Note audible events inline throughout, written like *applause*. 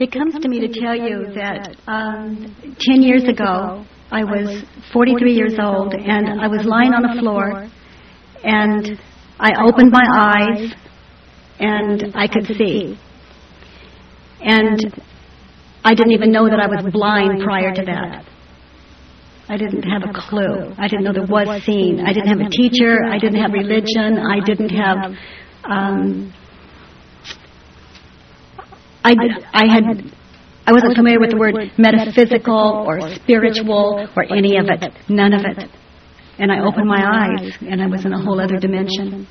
It comes to me to tell you that um, 10 years ago, I was 43 years old, and I was lying on the floor, and I opened my eyes, and I could see. And I didn't even know that I was blind prior to that. I didn't have a clue. I didn't know there was seeing. I didn't have a teacher. I didn't have religion. I didn't have. Um, I, I had. I wasn't familiar with the word metaphysical or spiritual or any of it. None of it. And I opened my eyes, and I was in a whole other dimension.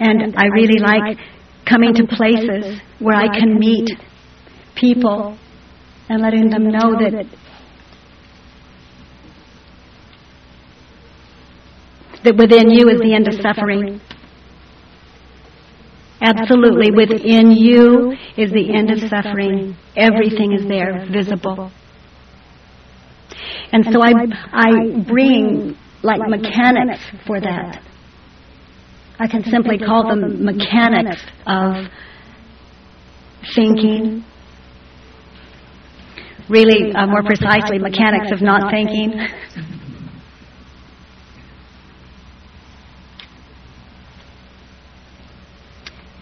And I really like coming to places where I can meet people and letting them know that that within you is the end of suffering. Absolutely, within you is the end of suffering. Everything is there, visible. And so I, I bring like mechanics for that. I can simply call them mechanics of thinking, really uh, more precisely mechanics of not thinking.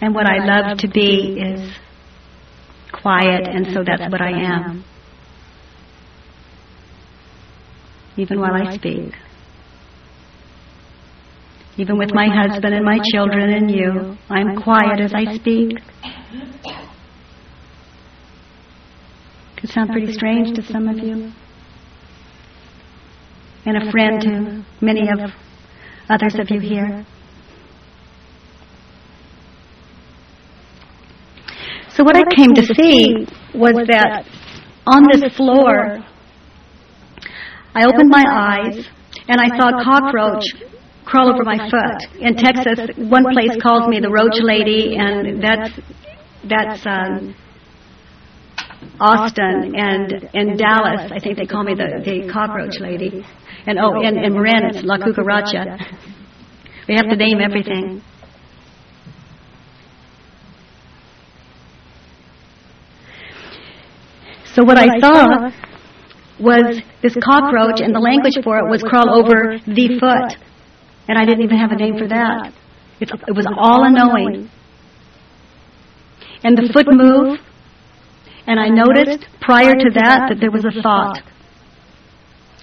And what I love to be is quiet, and so that's what I am, even while I speak. Even with my husband and my children and you, I'm quiet as I speak. Could sound pretty strange to some of you. And a friend to many of others of you here. So what I came to see was that on this floor, I opened my eyes and I saw a cockroach crawl over my foot. In Texas, one place calls me the roach lady, and that's that's um, Austin, and in Dallas, I think they call me the, the cockroach lady, and oh, in, in Marin, it's La Cucaracha. We have to name everything. So what I saw was this cockroach, and the language for it was crawl over the foot. And I didn't even have a name for that. It's, it was all a knowing. And the foot moved, and I noticed prior to that that there was a thought.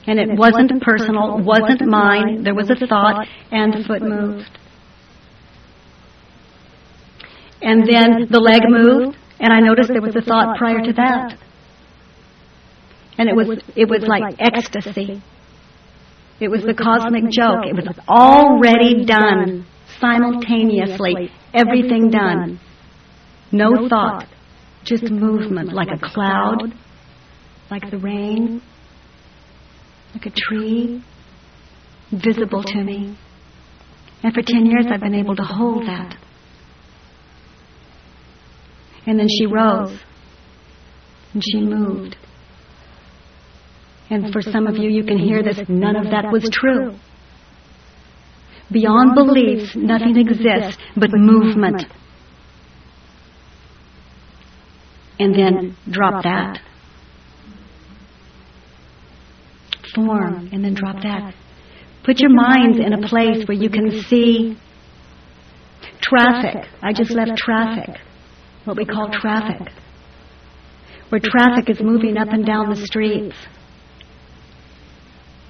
And it wasn't personal, wasn't mine. There was a thought, and the foot moved. And then the leg moved, and I noticed there was a thought prior to that. And it was, it was like ecstasy. It was the cosmic joke. It was already done simultaneously. Everything done. No thought. Just movement like a cloud, like the rain, like a tree, visible to me. And for 10 years I've been able to hold that. And then she rose. And she moved. And for some of you, you can hear this. None of that was true. Beyond beliefs, nothing exists but movement. And then drop that. Form, and then drop that. Put your minds in a place where you can see traffic. I just left traffic, what we call traffic, where traffic is moving up and down the streets.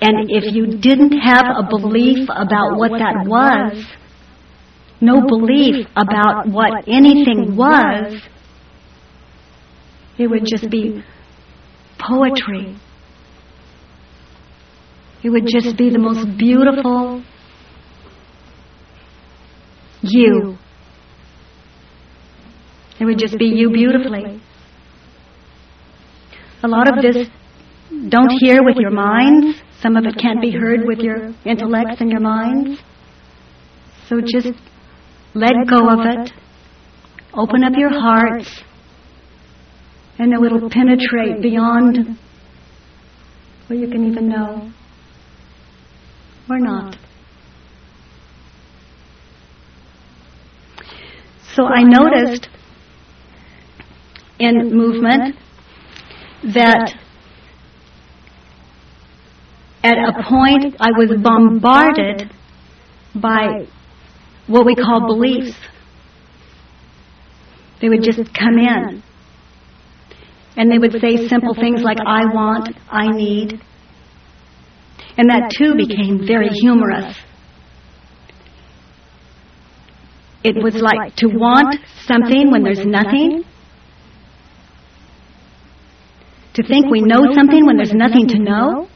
And if you didn't have a belief about what that was, no belief about what anything was, it would just be poetry. It would just be the most beautiful you. It would just be you beautifully. A lot of this don't hear with your minds. Some of it can't be heard with your intellects and your minds. So just let go of it. Open up your hearts. And it will penetrate beyond what you can even know. Or not. So I noticed in movement that at a point I was bombarded by what we call beliefs. They would just come in. And they would say simple things like, I want, I need. And that too became very humorous. It was like to want something when there's nothing. To think we know something when there's nothing to know.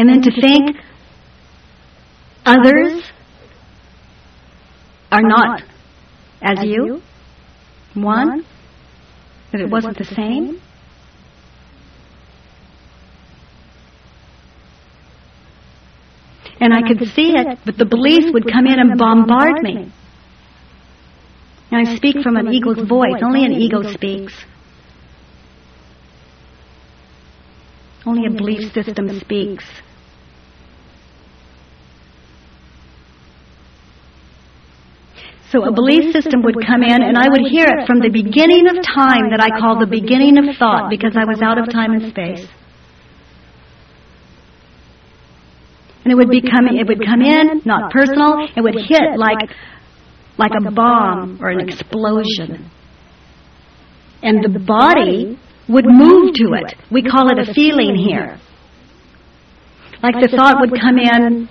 And then to think others are not as you. One, that it wasn't the same. And I could see it, but the beliefs would come in and bombard me. And I speak from an ego's voice. Only an ego speaks. Only a belief system speaks. So a belief system would come in, and I would hear it from the beginning of time that I call the beginning of thought because I was out of time and space. And it would become it would come in, not personal, it would hit like like a bomb or an explosion. And the body would move to it. We call it a feeling here. Like the thought would come in,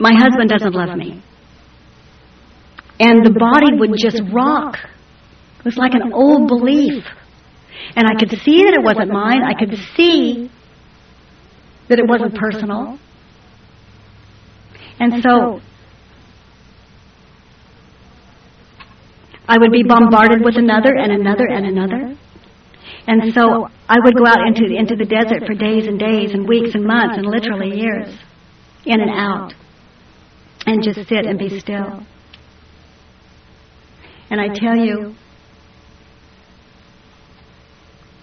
my husband doesn't love me. And the body would just rock. It was like an old belief. And I could see that it wasn't mine. I could see that it wasn't personal. And so I would be bombarded with another and another and another. And so I would go out into, into the desert for days and days and weeks and months and literally years, in and out, and just sit and be still. And I tell you,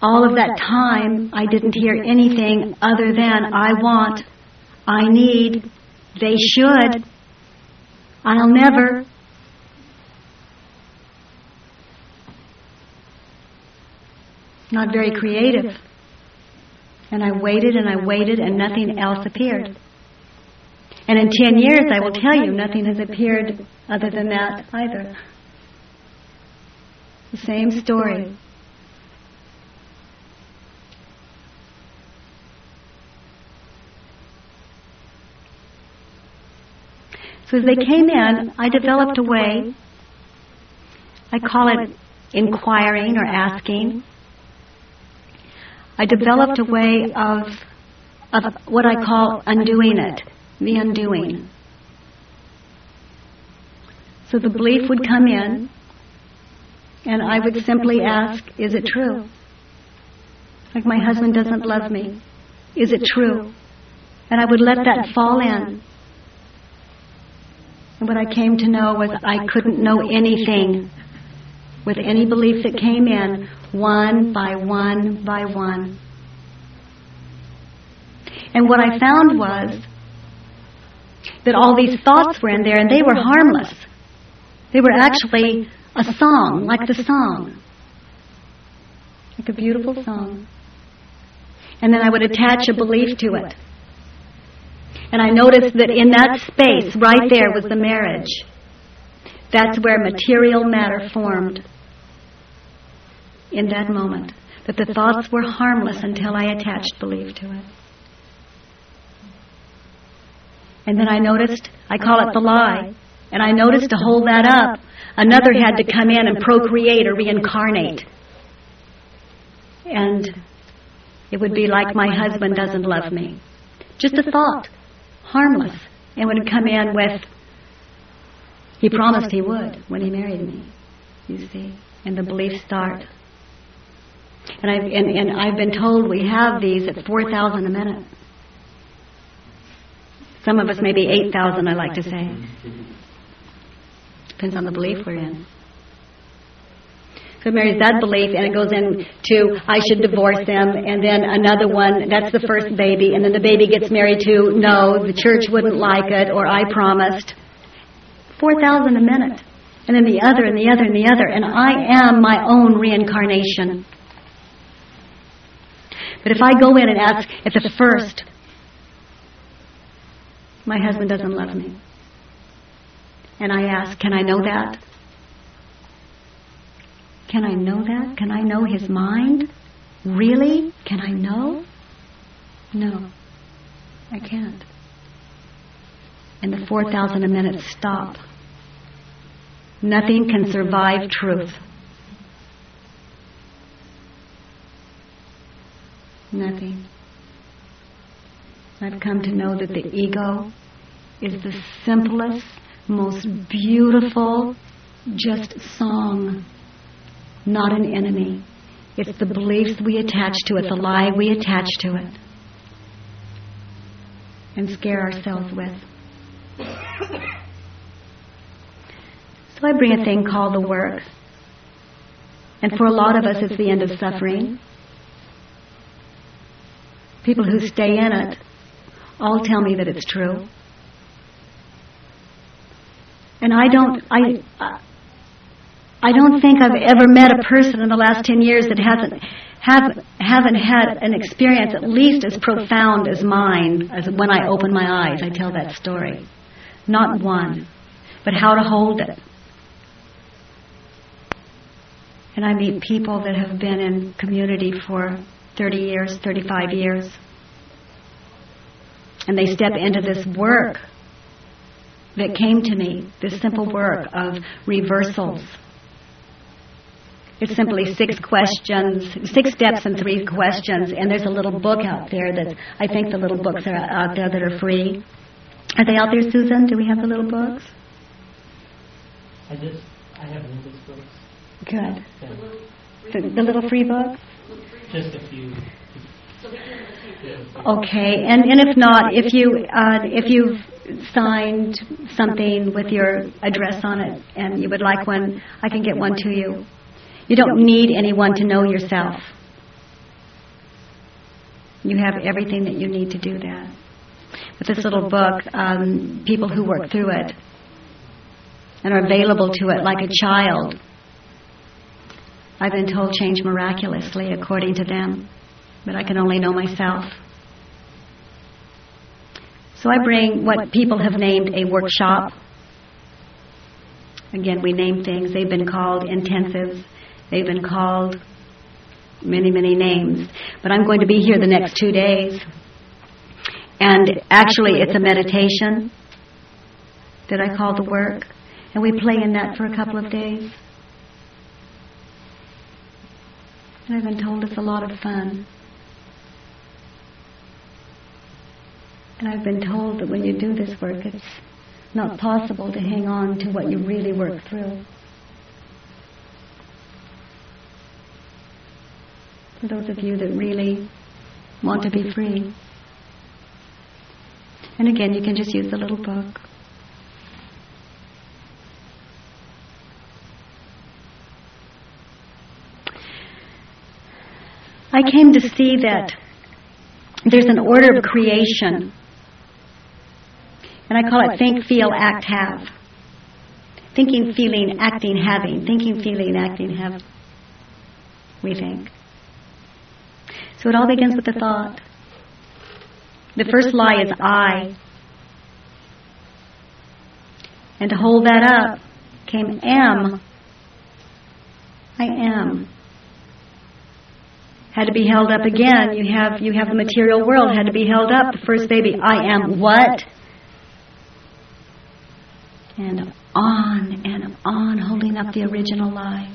all of that time, I didn't hear anything other than I want, I need, they should, I'll never. Not very creative. And I waited and I waited and nothing else appeared. And in 10 years, I will tell you, nothing has appeared other than that either. The same story. So as they came in, I developed a way, I call it inquiring or asking. I developed a way of, of what I call undoing it, the undoing. So the belief would come in, and I would simply ask, Is it true? Like my husband doesn't love me. Is it true? And I would let that fall in. And what I came to know was I couldn't know anything with any belief that came in, one by one by one. And what I found was that all these thoughts were in there and they were harmless. They were actually a song, like the song. Like a beautiful song. And then I would attach a belief to it. And I noticed that in that space, right there, was the marriage. That's where material matter formed. In that moment. That the thoughts were harmless until I attached belief to it. And then I noticed, I call it the lie. And I noticed to hold that up, another had to come in and procreate or reincarnate. And it would be like my husband doesn't love me. Just a thought harmless, and would come in with, he promised he would when he married me, you see, and the beliefs start. And I've, and, and I've been told we have these at 4,000 a minute. Some of us maybe 8,000, I like to say. Depends on the belief we're in. So So marries that belief, and it goes into I should divorce them, and then another one. That's the first baby, and then the baby gets married to no, the church wouldn't like it, or I promised. Four thousand a minute, and then the other, and the other, and the other, and I am my own reincarnation. But if I go in and ask at the first, my husband doesn't love me. And I ask, can I know that? Can I know that? Can I know his mind? Really? Can I know? No, I can't. And the 4,000 a minute stop. Nothing can survive truth. Nothing. I've come to know that the ego is the simplest, most beautiful, just song, not an enemy. It's the beliefs we attach to it, the lie we attach to it, and scare ourselves with. So I bring a thing called the work. And for a lot of us, it's the end of suffering. People who stay in it all tell me that it's true. And I don't, I, uh, I don't think I've ever met a person in the last 10 years that hasn't, have, haven't had an experience at least as profound as mine, as when I open my eyes, I tell that story. Not one, but how to hold it. And I meet people that have been in community for 30 years, 35 years. And they step into this work that came to me, this simple work of reversals. It's simply six questions, six steps and three questions, and there's a little book out there that I think the little books are out there that are free. Are they out there, Susan? Do we have the little books? I just, I have Linda's books. Good. The, the little free books? Just a few. Okay, and, and if not, if you uh, if you've signed something with your address on it and you would like one, I can get one to you. You don't need anyone to know yourself. You have everything that you need to do that. With this little book, um, people who work through it and are available to it like a child, I've been told change miraculously according to them but I can only know myself. So I bring what people have named a workshop. Again, we name things. They've been called intensives. They've been called many, many names. But I'm going to be here the next two days. And actually, it's a meditation that I call the work. And we play in that for a couple of days. And I've been told it's a lot of fun. And I've been told that when you do this work, it's not possible to hang on to what you really work through. For those of you that really want to be free. And again, you can just use the little book. I came to see that there's an order of creation and I call it think, feel, act, have. Thinking, feeling, acting, having. Thinking, feeling, acting, have. We think. So it all begins with the thought. The first lie is I. And to hold that up came am. I am. Had to be held up again. You have you have the material world had to be held up. The first baby, I am what? And on and on, holding up the original lie.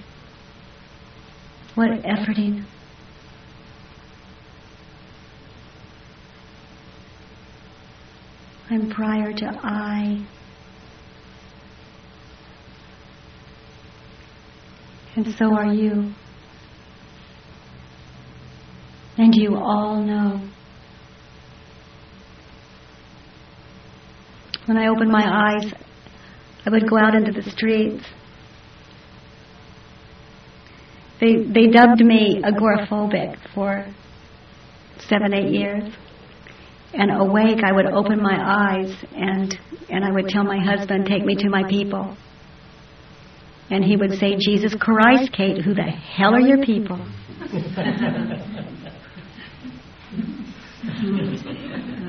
What efforting. I'm prior to I. And so are you. And you all know. When I open my eyes, I would go out into the streets They they dubbed me agoraphobic for seven, eight years. And awake, I would open my eyes and and I would tell my husband, "Take me to my people." And he would say, "Jesus Christ, Kate, who the hell are your people?" *laughs*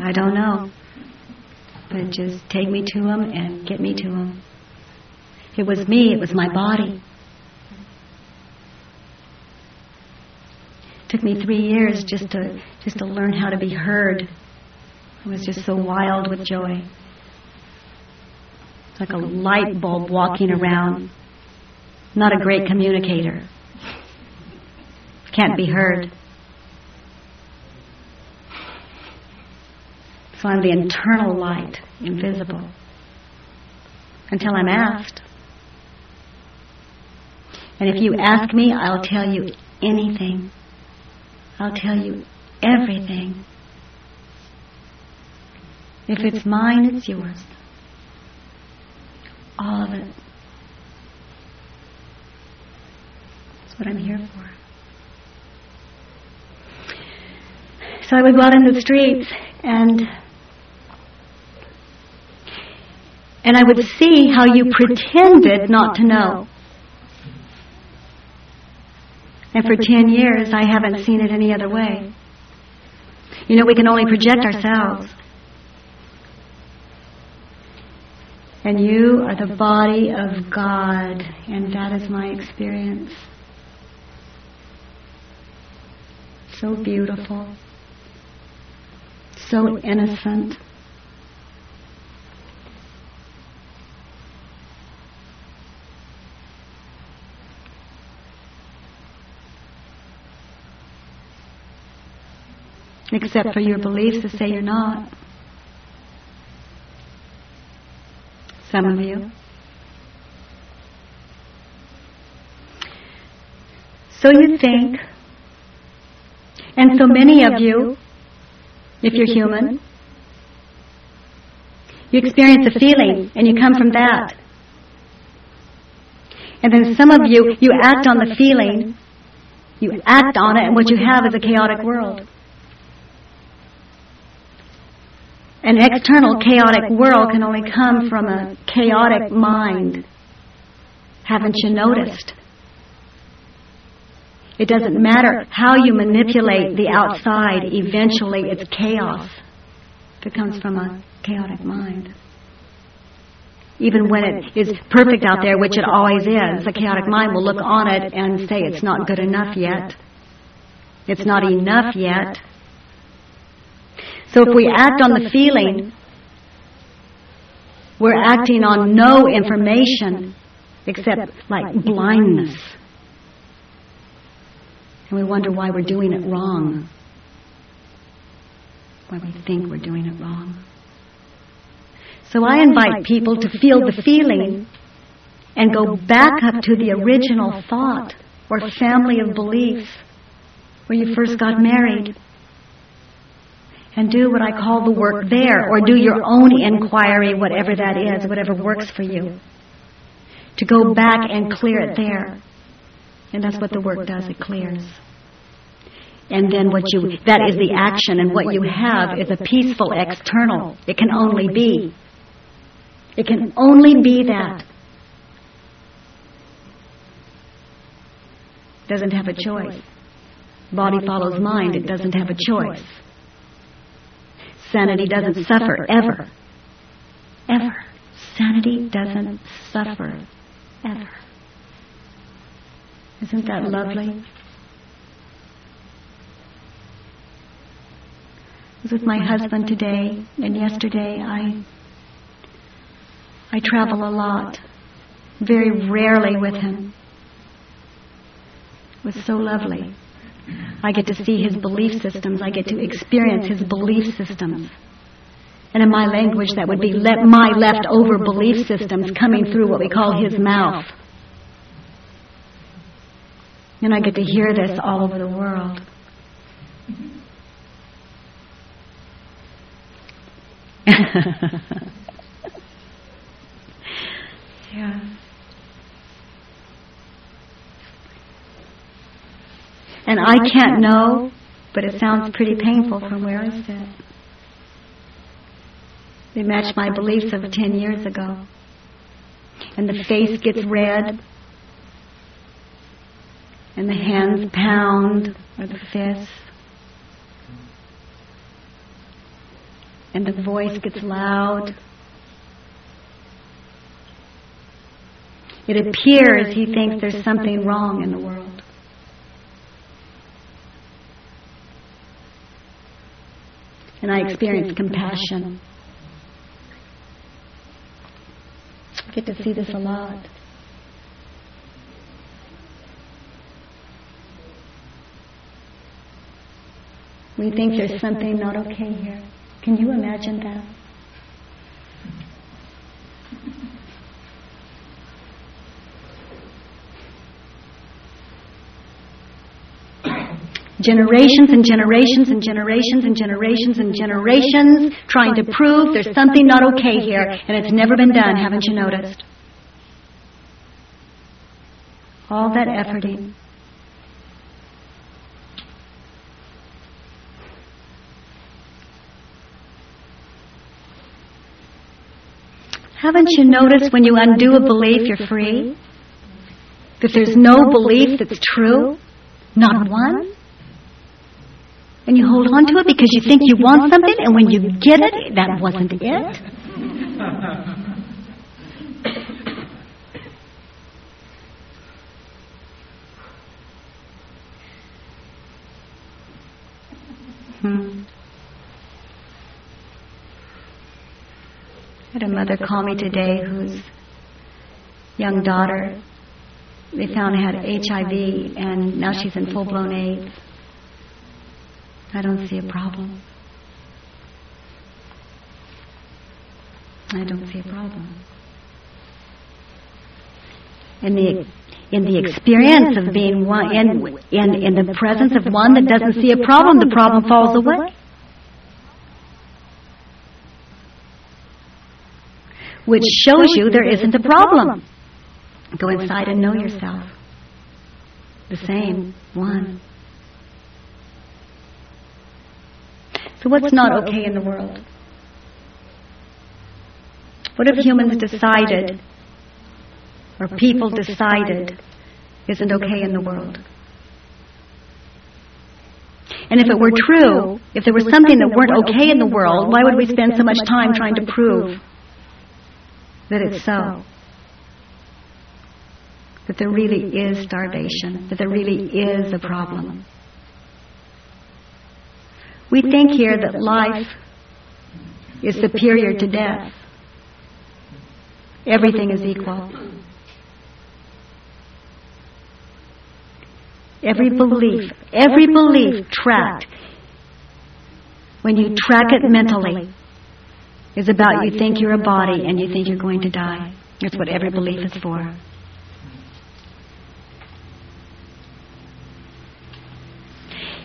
I don't know. But just take me to him and get me to him. It was me, it was my body. It took me three years just to just to learn how to be heard. I was just so wild with joy. It's Like a light bulb walking around. Not a great communicator. Can't be heard. I'm the internal light, invisible. Until I'm asked. And if you ask me, I'll tell you anything. I'll tell you everything. If it's mine, it's yours. All of it. That's what I'm here for. So I would go out in the streets and and I would see how you pretended not to know. And for 10 years, I haven't seen it any other way. You know, we can only project ourselves. And you are the body of God, and that is my experience. So beautiful, so innocent. Except for your beliefs to say you're not. Some of you. So you think, and so many of you, if you're human, you experience a feeling and you come from that. And then some of you, you act on the feeling, you act on it, and what you have is a chaotic world. An external chaotic world can only come from a chaotic mind. Haven't you noticed? It doesn't matter how you manipulate the outside, eventually it's chaos it comes from a chaotic mind. Even when it is perfect out there, which it always is, the chaotic mind will look on it and say it's not good enough yet. It's not enough yet. So if we act on the feeling, we're acting on no information except like blindness. And we wonder why we're doing it wrong. Why we think we're doing it wrong. So I invite people to feel the feeling and go back up to the original thought or family of beliefs where you first got married and do what I call the work there, or do your own inquiry, whatever that is, whatever works for you. To go back and clear it there. And that's what the work does, it clears. And then what you, that is the action, and what you have is a peaceful external. It can only be. It can only be that. Doesn't have a choice. Body follows mind, it doesn't have a choice. Sanity doesn't suffer ever. Ever. Sanity doesn't suffer ever. Isn't that lovely? I was with my husband today, and yesterday I I travel a lot, very rarely with him. It was so lovely. I get to see his belief systems. I get to experience his belief systems. And in my language, that would be le- my leftover belief systems coming through what we call his mouth. And I get to hear this all over the world. *laughs* yeah. And I can't know, but it sounds pretty painful from where I sit. They match my beliefs of 10 years ago. And the face gets red, and the hands pound, or the fists. And the voice gets loud. It appears he thinks there's something wrong in the world. And I experience compassion. I get to see this a lot. We think there's something not okay here. Can you imagine that? Generations and generations and generations and generations and generations trying to prove there's something not okay here, and it's never been done, haven't you noticed? All that efforting. Haven't you noticed when you undo a belief, you're free? That there's no belief that's true? Not one? And you hold on to it because you think you want something, and when you get it, that wasn't it. Hmm. I had a mother call me today whose young daughter, they found had HIV, and now she's in full blown AIDS. I don't see a problem. I don't see a problem. In the in the experience of being one in, in in the presence of one that doesn't see a problem, the problem falls away. Which shows you there isn't a problem. Go inside and know yourself. The same one. So what's not okay in the world? What if humans decided, or people decided, isn't okay in the world? And if it were true, if there was something that weren't okay in the world, why would we spend so much time trying to prove that it's so? That there really is starvation, that there really is a problem. We think here that life is superior to death. Everything is equal. Every belief, every belief tracked, when you track it mentally, is about you think you're a body and you think you're going to die. That's what every belief is for.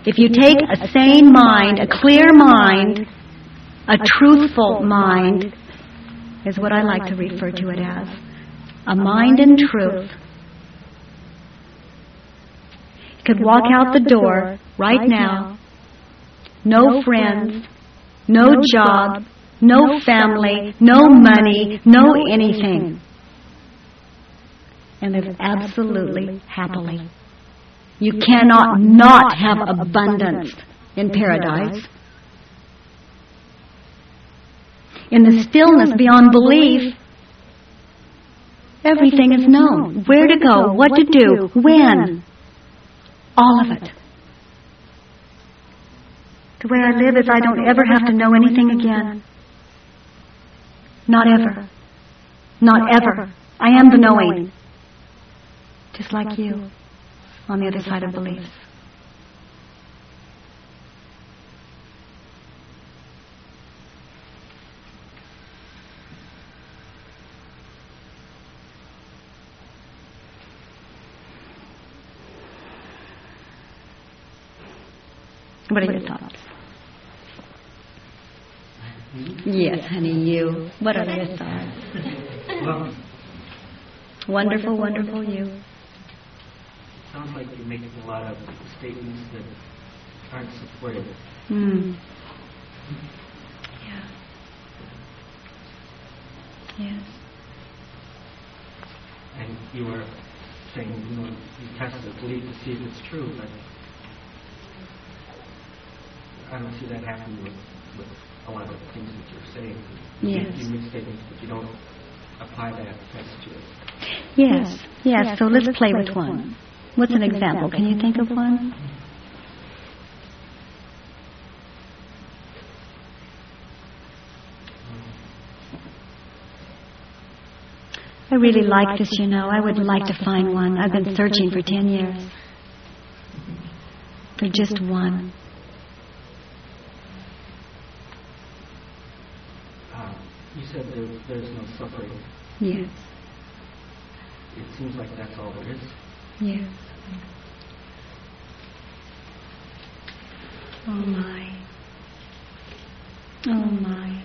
If you take a sane mind, a clear mind, a truthful mind, is what I like to refer to it as a mind in truth. You could walk out the door right now, no friends, no job, no family, no money, no anything, and live absolutely happily. You cannot not have abundance in paradise. In the stillness beyond belief, everything is known. Where to go, what to do, when. All of it. The way I live is I don't ever have to know anything again. Not ever. Not ever. I am the knowing. Just like you on the other side of beliefs. What are your thoughts? Yes, honey, you. What are your thoughts? Wonderful, wonderful you. Sounds like you're making a lot of statements that aren't supported. Mm. Yeah. Yes. And you were saying, you know, you test the belief to see if it's true, but I don't see that happening with, with a lot of the things that you're saying. Yes. You, you make statements, but you don't apply that test to it. Yes. Yes. So let's play with one. What's an example? Can you think of one? I really like this, you know. I would like to find one. I've been searching for 10 years for just one. Uh, you said there, there's no suffering. Yes. It seems like that's all there is. Yes. Oh my. Oh my.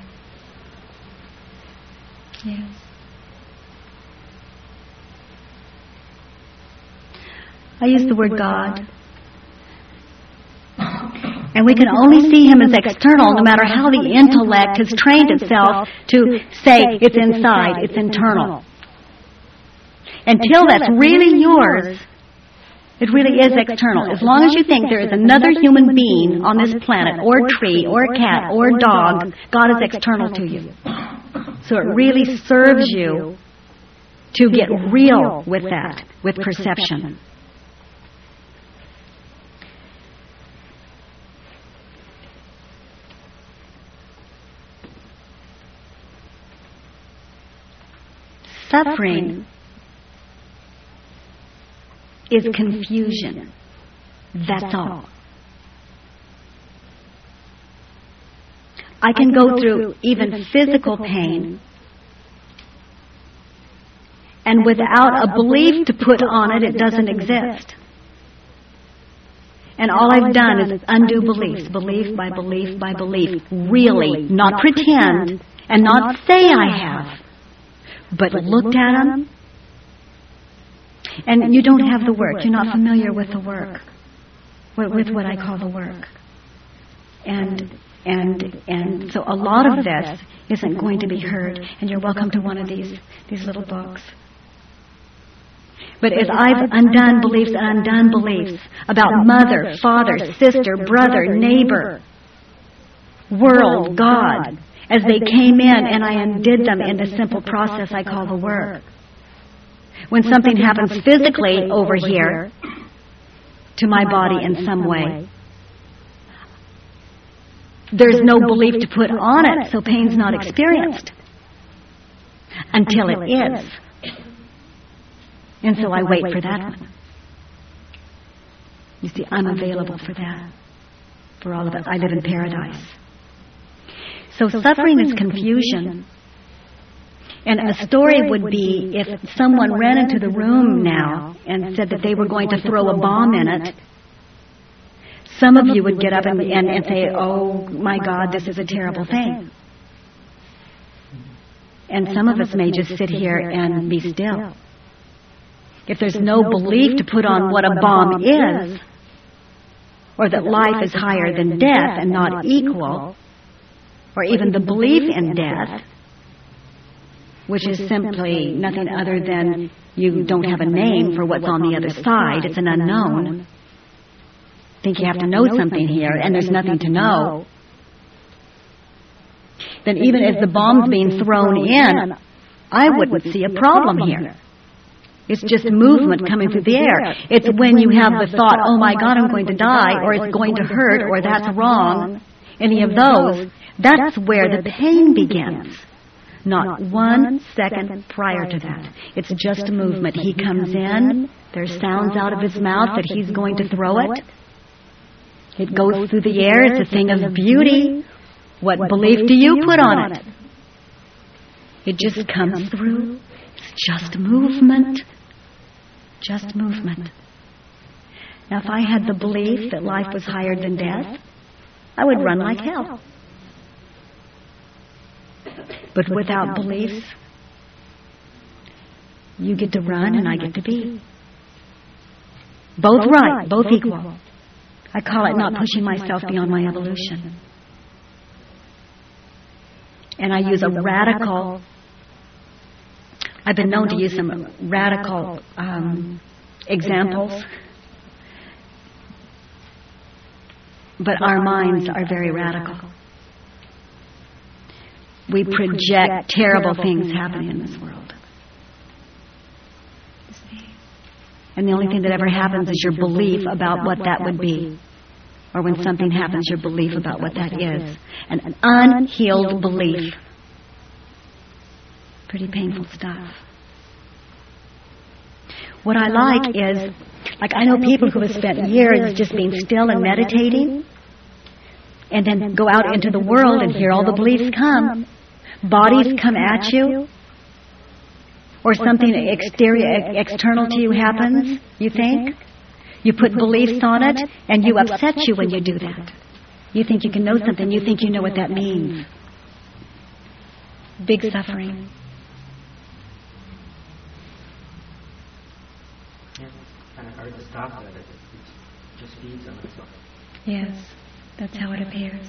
Yes. I use the word God. And we can only see him as external no matter how the intellect has trained itself to say it's inside, it's internal. Until that's really yours, it really is external. As long as you think there is another human being on this planet, or tree, or a cat, or dog, God is external to you. So it really serves you to get real with that, with perception. Suffering is confusion. That's all. I can go through even physical pain and without a belief to put on it, it doesn't exist. And all I've done is undo beliefs, belief by belief by belief, really, not pretend and not say I have, but looked at them and you don't have the work. You're not familiar with the work, with what I call the work. And and and so a lot of this isn't going to be heard. And you're welcome to one of these these little books. But as I've undone beliefs and undone beliefs about mother, father, sister, brother, neighbor, world, God, as they came in and I undid them in the simple process I call the work when something happens physically over here to my body in some way, there's no belief to put on it, so pain's not experienced until it is. And so I wait for that one. You see, I'm available for that. For all of it. I live in paradise. So suffering is confusion. And a story would be if someone ran into the room now and said that they were going to throw a bomb in it. Some of you would get up and, and, and say, Oh, oh my God, this is a terrible thing. And some of us may just sit here and be still. If there's no belief to put on what a bomb is, or that life is higher than death and not equal, or even the belief in death, which is simply nothing other than you don't have a name for what's on the other side. It's an unknown. Think you have to know something here, and there's nothing to know. Then even as the bomb's being thrown in, I wouldn't see a problem here. It's just movement coming through the air. It's when you have the thought, oh, oh my God, I'm going to die, or it's going to hurt, or that's wrong, any of those, that's where the pain begins. Not one second prior to that. It's just a movement. He comes in, there's sounds out of his mouth that he's going to throw it. It goes through the air. It's a thing of beauty. What belief do you put on it? It just comes through. It's just movement. Just movement. Now, if I had the belief that life was higher than death, I would run like hell. But without beliefs, you get to run and I get to be. Both right, both equal. I call it not pushing myself beyond my evolution. And I use a radical, I've been known to use some radical um, examples, but our minds are very radical. We project terrible things happening in this world. And the only thing that ever happens is your belief about what that would be. Or when something happens, your belief about what that is. An unhealed belief. Pretty painful stuff. What I like is, like, I know people who have spent years just being still and meditating, and then go out into the world and hear all the beliefs come. Bodies come at you, or something exterior, external to you happens, you think? You put beliefs on it, and you upset you when you do that. You think you can know something, you think you know what that means. Big suffering. Yeah, it's kind of hard to stop that. It, it just feeds on itself. Yes, that's how it appears.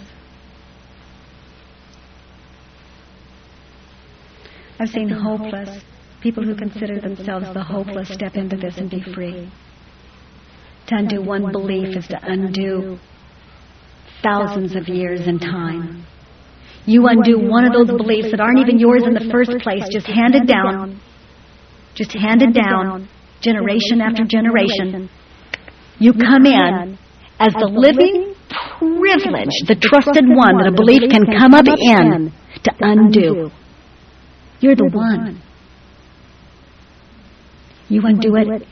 I've seen hopeless. people who consider themselves the hopeless step into this and be free. To undo one belief is to undo thousands of years in time. You undo one of those beliefs that aren't even yours in the first place, just handed down, just handed down, generation after generation. You come in as the living privilege, the trusted one that a belief can come up in to undo. You're the one. You undo it,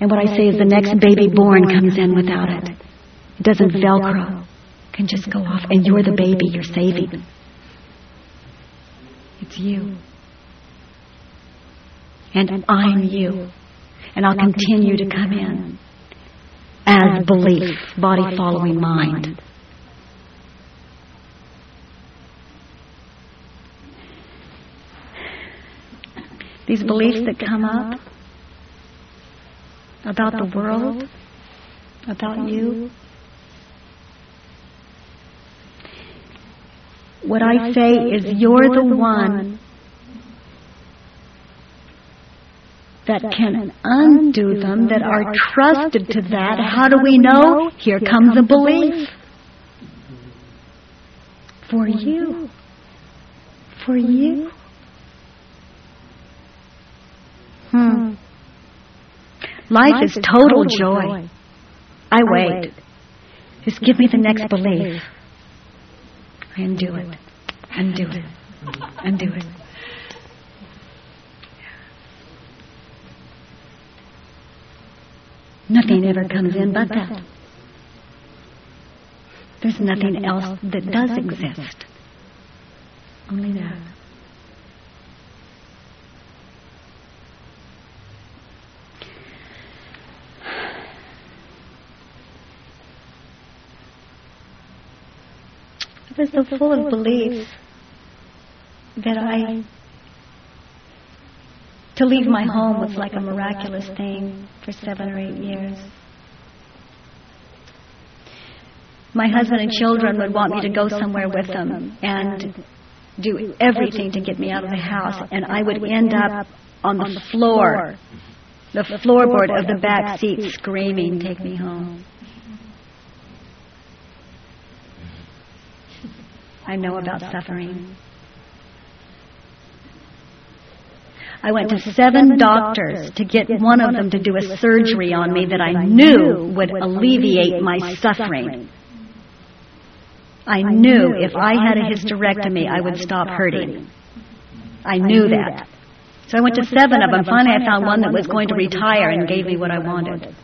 and what I say is the next baby born comes in without it. It doesn't velcro. It can just go off, and you're the baby you're saving. It's you. And I'm you. And I'll continue to come in as belief, body following mind. These beliefs that come up about the world, about you. What I say is, you're the one that can undo them, that are trusted to that. How do we know? Here comes a belief. For you. For you. Hmm. Life is total joy. I wait. Just give me the next belief. I undo it. Undo it. Undo it. Nothing ever comes in but that. There's nothing else that does exist. Only that. I was so full of belief that I to leave my home was like a miraculous thing for seven or eight years. My husband and children would want me to go somewhere with them and do everything to get me out of the house, and I would end up on the floor, the floorboard of the back seat, screaming, Take me home. I know about suffering. I went to seven doctors to get one of them to do a surgery on me that I knew would alleviate my suffering. I knew if I had a hysterectomy, I would stop hurting. I knew that. So I went to seven of them. Finally, I found one that was going to retire and gave me what I wanted.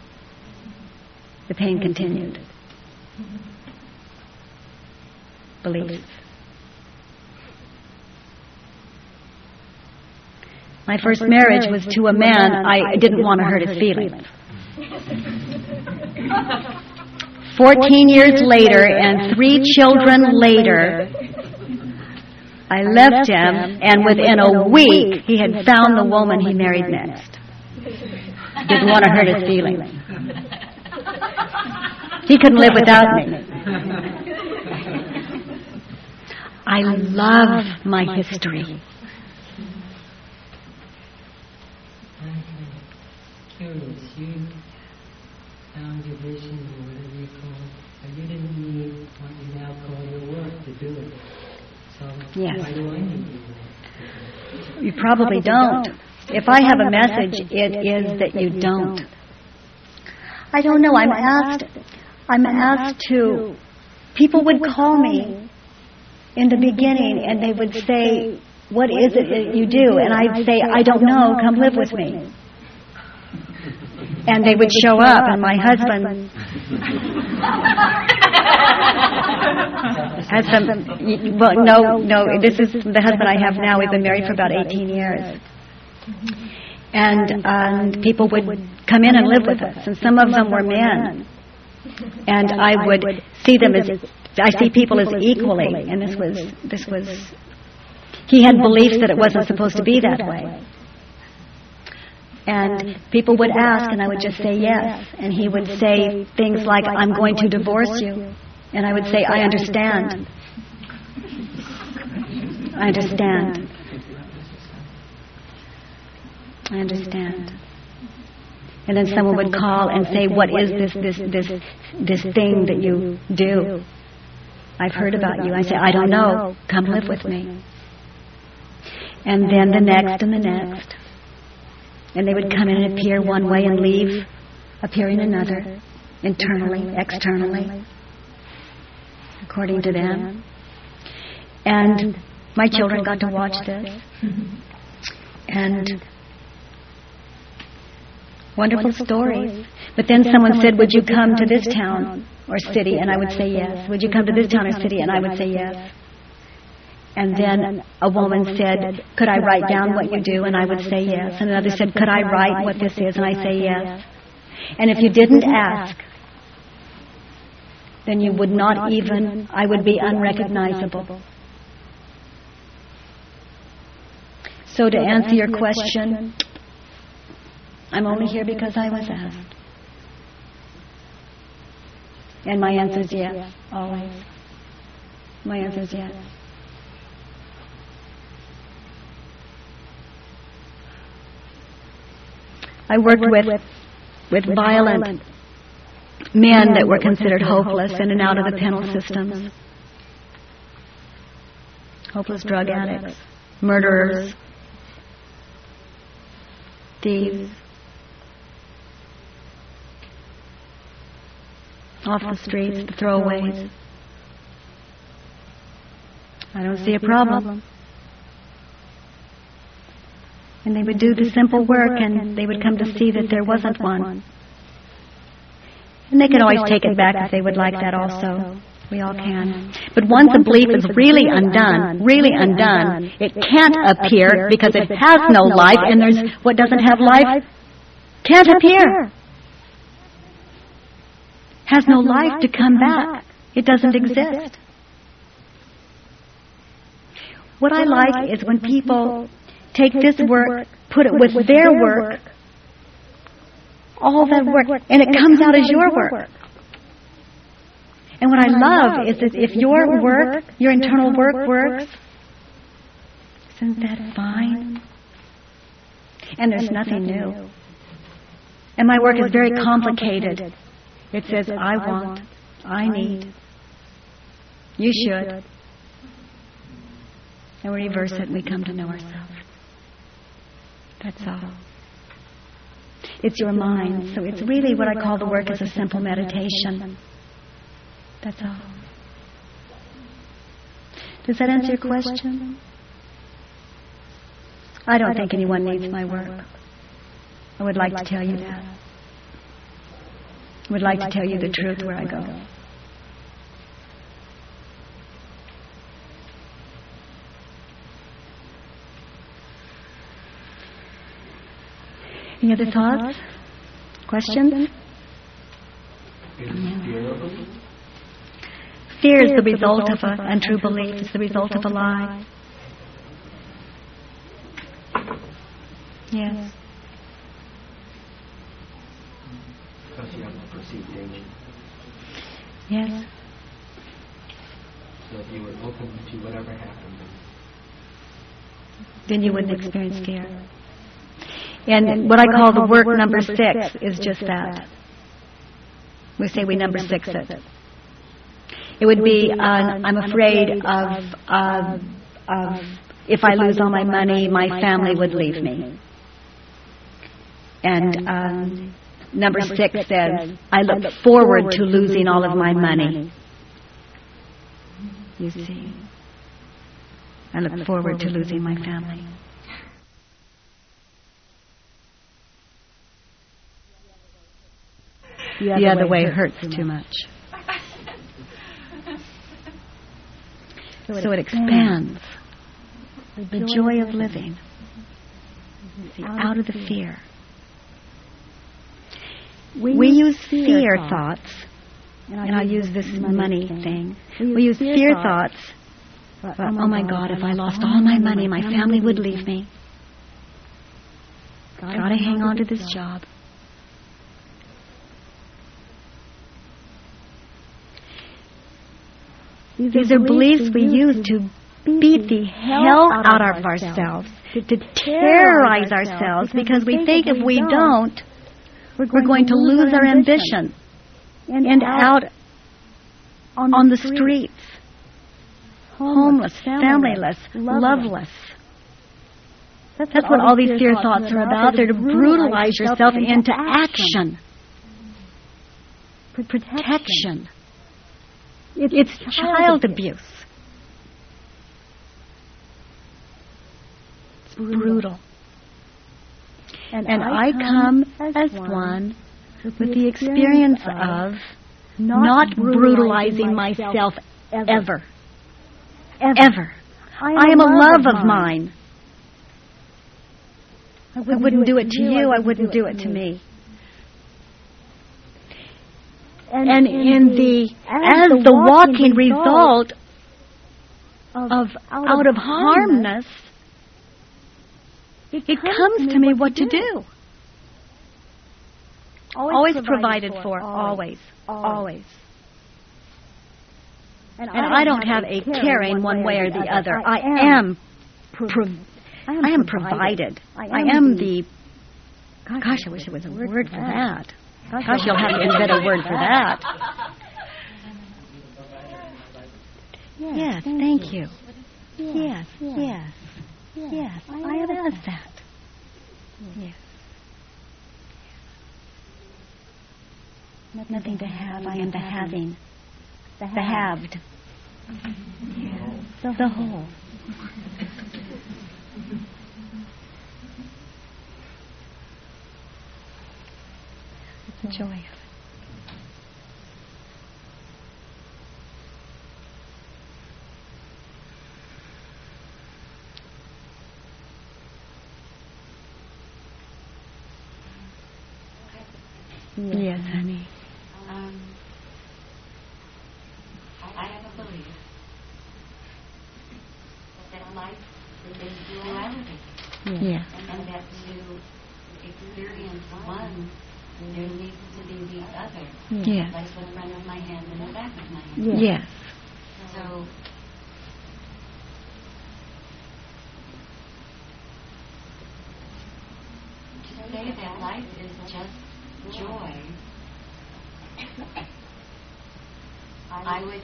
The pain continued. Beliefs. My first marriage was to a man I didn't want to hurt his feelings. Fourteen years later and three children later, I left him, and within a week, he had found the woman he married next. *laughs* Didn't want to hurt his feelings. He couldn't live without me. *laughs* I love my history. Curious, you found your vision or whatever you call it, but you didn't need what you now call your work to do it. So Yes. why do I need you? You probably don't. If I have a message, it is that you don't. I don't know. I'm asked. I'm asked to. People would call me in the beginning, and they would say, "What is it that you do?" And I'd say, "I don't know. Come live with me." And they would show up, and my husband *laughs* has some. Well, no, no. This is the husband I have now. We've been married for about 18 years. And um, people would come in and live with us, and some of them were men. And I would see them as I see people as equally, and this was this was. He had beliefs that it wasn't supposed to be that way. And people would ask, and I would just say yes. And he would say things like, I'm going to divorce you. And I would say, I understand. I understand. I understand. And then someone would call and say, "What is this this this this thing that you do?" I've heard about you. I say, "I don't know. Come live with me." And then the next and the next. And they would come in and appear one way and leave appearing another, internally, externally, according to them. And my children got to watch this. And wonderful stories. But then someone said, Would you come to this town or city? And I would say yes. Would you come to this town or city? And I would say yes. And then a woman said, Could I write down what you do? And I would say yes. And another said, Could I write what this is? And I say yes. And if you didn't ask, then you would not even, I would be unrecognizable. So to answer your question, I'm only here because I was asked. And my answer is yes, always. My answer is yes. I worked with with violent men that were considered hopeless in and out of the penal systems. Hopeless drug addicts, murderers, thieves, off the streets, the throwaways. I don't see a problem. And they would do the simple work and they would come to see that there wasn't one. And they can always take it back if they would like that also. We all can. But once a belief is really undone, really undone, it can't appear because it has no life and there's what doesn't have life can't appear. Has no life to come back. It doesn't exist. What I like is when people take this work, put it with their work, all that work, and it comes out as your work. And what I love is that if your work, your internal work works, isn't that fine? And there's nothing new. And my work is very complicated. It says, I want, I need, you should. And we reverse it and we come to know ourselves. That's all. It's your mind. So it's really what I call the work as a simple meditation. That's all. Does that answer your question? I don't think anyone needs my work. I would like to tell you that. I would like to tell you the truth where I go. Any other thoughts? Questions? Is fear? Fear is the result of an untrue belief. It's the result of a lie. Yes. Because you have a perceived danger. Yes. So if you were open to whatever happened, then Then you wouldn't experience fear. And what I call the work number six is just that. We say we number six it. It would be, uh, I'm afraid of, of, of if I lose all my money, my family would leave me. And um, number six says, I look forward to losing all of my money. You see, I look forward to losing my family. The other way hurts too much. *laughs* So it expands the joy of living, see, out of the fear. We use fear thoughts, and I'll use this money thing. We use fear thoughts. Oh, oh my God, if I lost all my money, my family would leave me. Gotta hang on to this job. These are beliefs we use to beat the hell out of ourselves, to terrorize ourselves, because we think if we don't, we're going to lose our ambition and out on the streets, homeless, familyless, loveless. That's what all these fear thoughts are about. They're to brutalize yourself into action, protection. It's child abuse. It's brutal. And, I come as one with the experience of not brutalizing myself ever. Ever. ever. I am a love of mine. I wouldn't do it to you, I wouldn't do it to me. And in the, as the walking result of out of harmness, it comes to me what to do. Always provided for, always, always. And I don't have a caring one way or the other. I am, I am provided. I am the. Gosh, I wish there was a word for that. Gosh, you'll have to invent a word for that. Yes, thank you. Yes, yes, yes. I as that. Yes. Nothing to have, I am the having. The halved. The whole. It's the joy of it. Yes, honey. Um, I have a belief that life is duality, Yes. and that to experience one, there needs to be the other. Yes. Like the front of my hand and the back of my hand. Yes. So, to say that life is just joy, I would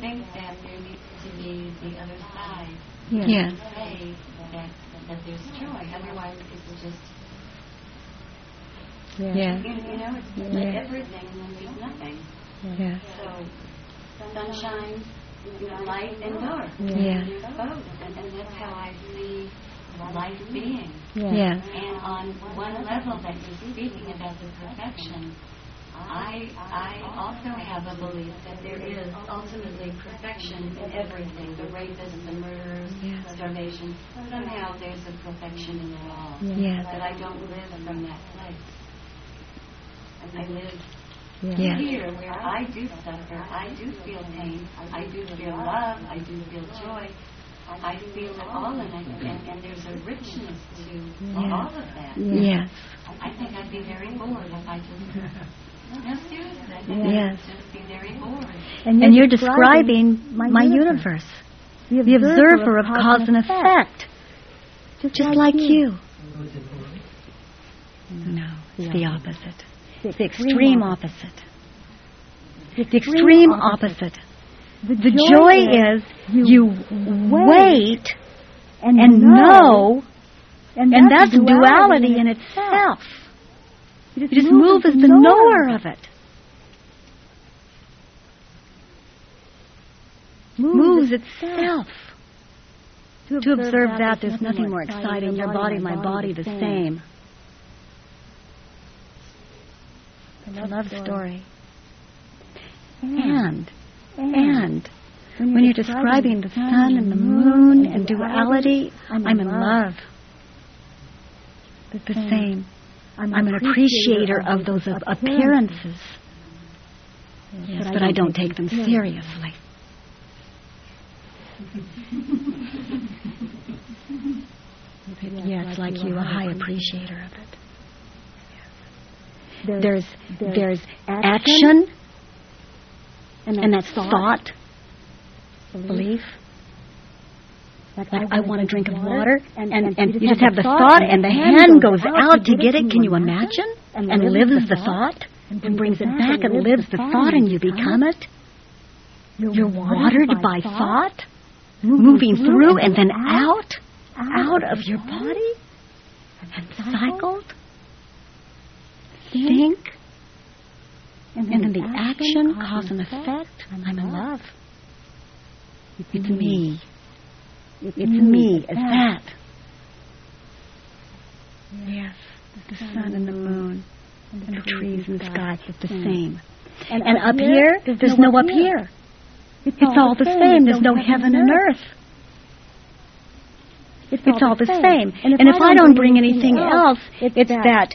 think that there needs to be the other side. Yes. Say that, that there's joy, otherwise it's just, Yes. you you know, it's Yeah. everything and then there's nothing. Yes. So, sunshine, you know, light and dark. Yes. There's both, and, and that's how I see life being. Yes. And on one level that you're speaking about the perfection, I I also have a belief that there is ultimately perfection in everything. The rapists, the murderers, Yes. starvation. Somehow there's a perfection in it all. Yes. But I don't live from that place. I live Yes. here where I do suffer, I do feel pain, I do feel love, I do feel joy. I feel it all, and, I, and, and there's a richness to Yeah. all of that. Yes. I think I'd be very bored if I just *laughs* Yes. Just very bored. And you're describing my universe, the observer of cause and effect, just like you. Was? No, it's the opposite. It's the extreme opposite. The extreme opposite. The joy is you wait and know, and that's duality in itself. You just move as the knower of it. Moves itself. To observe that, there's nothing more exciting. Your body, my body, the same. It's a love story. And, and, when you're describing the sun and the moon and duality, I'm in love. The same. I'm an appreciator of those ap- appearances. Yes, but I don't take them seriously. Yes, like you, a high appreciator of it. There's there's action, and that's thought, belief. Like I, want a drink of water, and, and, you just have the thought, and the hand goes out to get it. Can you imagine? And lives the thought, and brings it back, and lives the thought, and you become it. You're watered by thought, moving through and then out, out of your body, and cycled. Think, and then the action, cause and effect. I'm in love. It's me. It's me as that. Yes, the sun and the moon, and the trees and the sky, it's the same. And up here, there's no up here. It's all the same. There's no heaven and earth. It's all the same. And if I don't bring anything else, it's that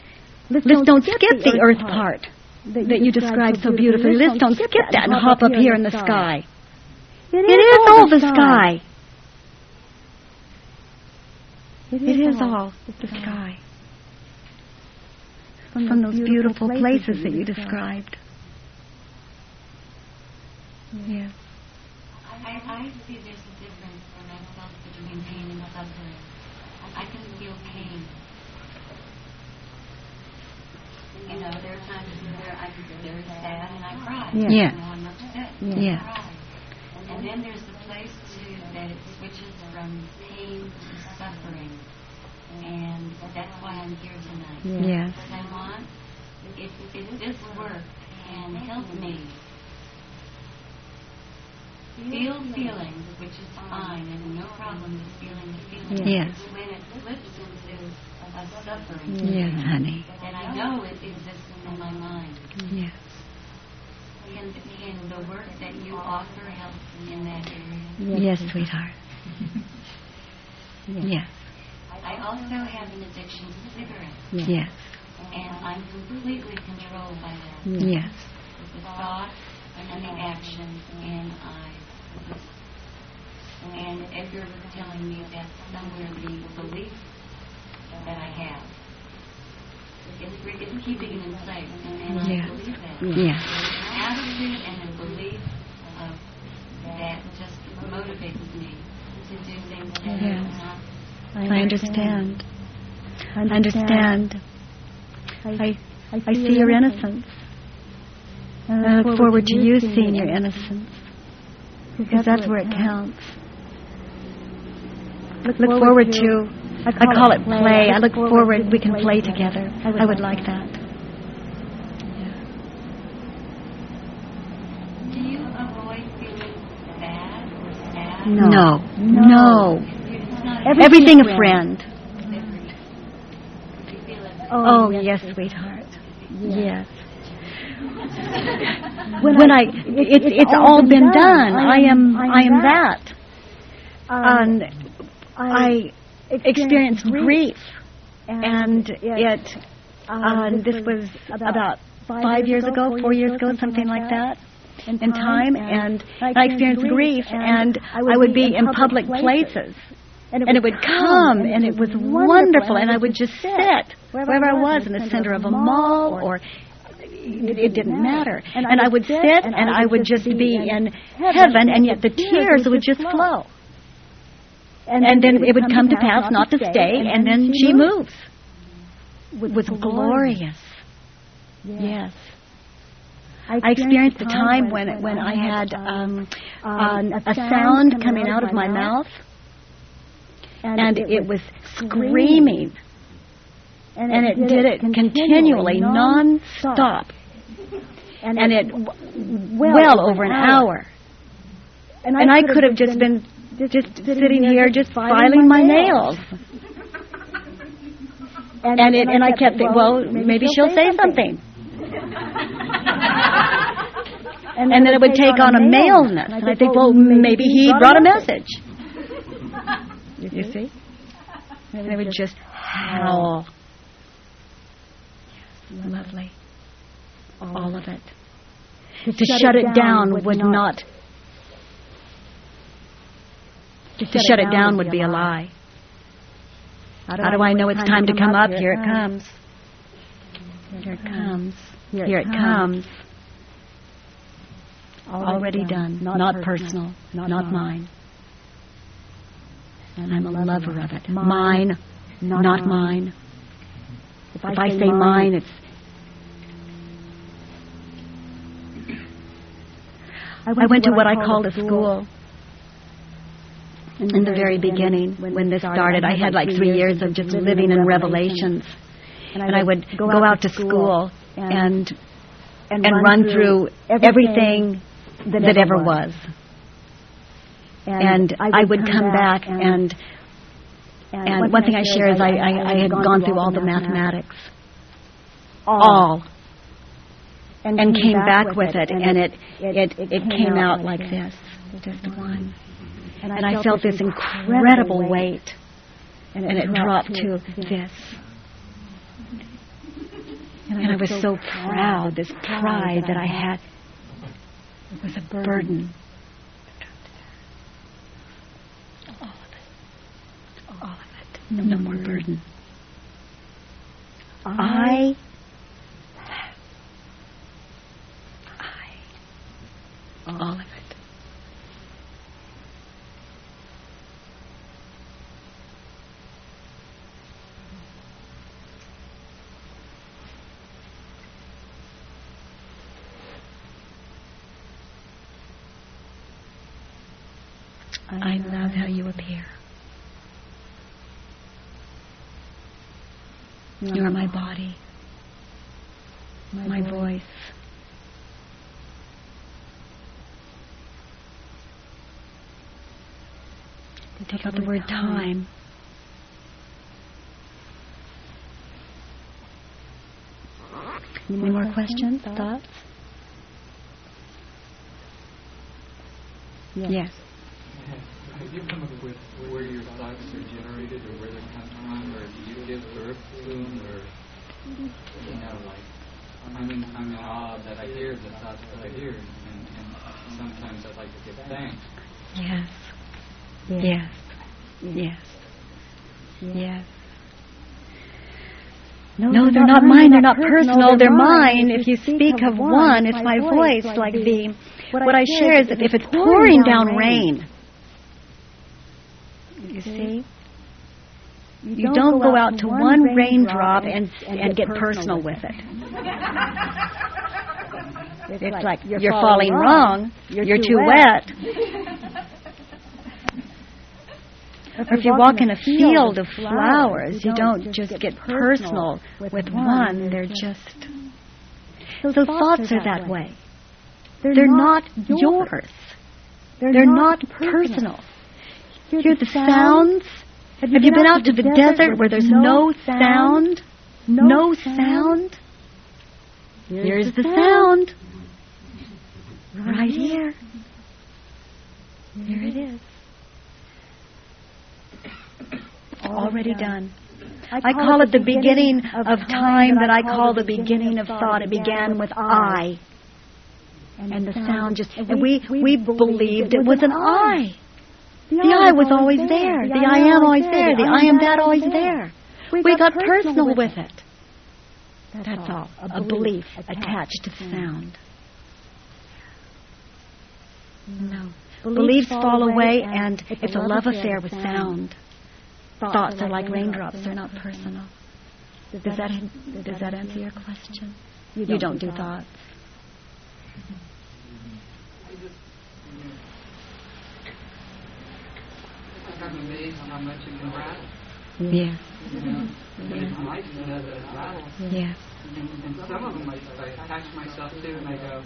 let's don't skip the earth part that you described so beautifully. Let's don't skip that and hop up here in the sky. It is all the sky. It is all the sky. From those beautiful places that you described. Yes. I, I see there's a difference for myself between pain and suffering. I can feel pain. You know, there are times where I'm very sad and I cry. Yeah. You know, I'm upset. and Yeah. I cry. And then there's the place too that it switches from pain to suffering. And that's why I'm here tonight. Yes. Because I want, if, if this work can help me feel feelings, which is fine, and no problem with feeling feelings. Yes. When it slips into a suffering, Yes, honey. that I know it exists in my mind. Yes. Can, can the work that you offer help me in that area? Yes, sweetheart. *laughs* Yes. I also have an addiction to cigarettes, Yes. and I'm completely controlled by that. Yes. the thought and the action, and I. And Edgar was telling me that somewhere the belief that I have is, is keeping it in place, and, and Yes. I believe that. Yes. There's an attitude and a belief of that just motivates me to do things that Yes. are not. I understand. I understand. I, I see your innocence. And I look forward to you seeing your innocence. Because that's where it counts. Look forward to, I call it play. I look forward we can play together. I would like that. Do you avoid feeling bad or sad? No. No. It's not Everything a friend. feel. Oh, yes, sweetheart. Yes. *laughs* When I, it's it's all been done. I am I am that. Um, and I experienced grief, and it. And um, um, this was about five years ago, four years ago, something like that, in time. And I experienced grief, and I would be in public places, and it would come, and it was wonderful, and I would just sit wherever I was in the center of a mall or it, it didn't matter. And I would sit and I would just be in heaven, and yet the tears would just flow. And then it would come to pass not to stay, and then she moves. It was glorious. Yes. I experienced the time when when I had um, um, a sound coming out of my mouth, and it was screaming, and it did it continually, non-stop, and it well over an hour. And I could have just been just sitting here, just filing my nails. *laughs* And it, and I kept thinking, well, maybe she'll say something. *laughs* And then it would take on a maleness. And I think, well, maybe he brought a message. You see? *laughs* And they would just howl. Lovely. All of it. To shut it down would not. To shut it down would be a lie. How do I know it's time to come up? Here it comes. Here it comes. Here it comes. Already done. Not personal. Not mine. And I'm a lover of it. Mine, not mine. If I say mine, it's. I went to what I called a school in the very beginning when this started. I had like three years of just living in revelations. And I would go out to school and and run through everything that ever was. And I would come back and and one thing I share is I, I, I had gone through all the mathematics. All. And came back with it and it it it came out like this. Just one. And I felt this incredible weight. And it dropped to this. And I was so proud, this pride that I had. It was a burden. All of it. All of it. No, no more burden. I I all of it. I love how you appear. You are my body, my voice. Take out the word time. Any more questions, thoughts? Yes. Have you come up with where your thoughts are generated or where they come from, or do you give birth to them, or you know, like I'm in, I'm in awe that I hear the thoughts that I hear, and, and sometimes I'd like to give thanks. Yes. Yes. Yes. Yes. No, they're not mine. They're not personal. They're mine. If you speak of one, it's my voice. Like the what I share is that if it's pouring down rain, you see, you don't go out to one raindrop and and get personal with it. *laughs* It's like you're falling wrong. You're too wet. Or *laughs* if you walk in a field of flowers, you don't just get personal with one, they're just. Those thoughts are that way. They're not yours. They're not personal. Hear the sounds? Have you been out to the desert where there's no sound? No sound? Here's the sound. Right here. Here it is already done. I call it the beginning of time that I call the beginning of thought. It began with I. And the sound just, and we, we believed it was an I. The I was always there. The I am always there. The I am that always there. We got personal with it. That's all. A belief attached to the sound. No. Beliefs fall away, and it's a love affair with sound. Thoughts are like raindrops, they're not personal. Does that, does that answer your question? You don't do thoughts. I'm amazed how much it can rattle. Yeah. You know, it's nice to know that it rattles. Yeah. And, and some of them I, I attach myself to and I go,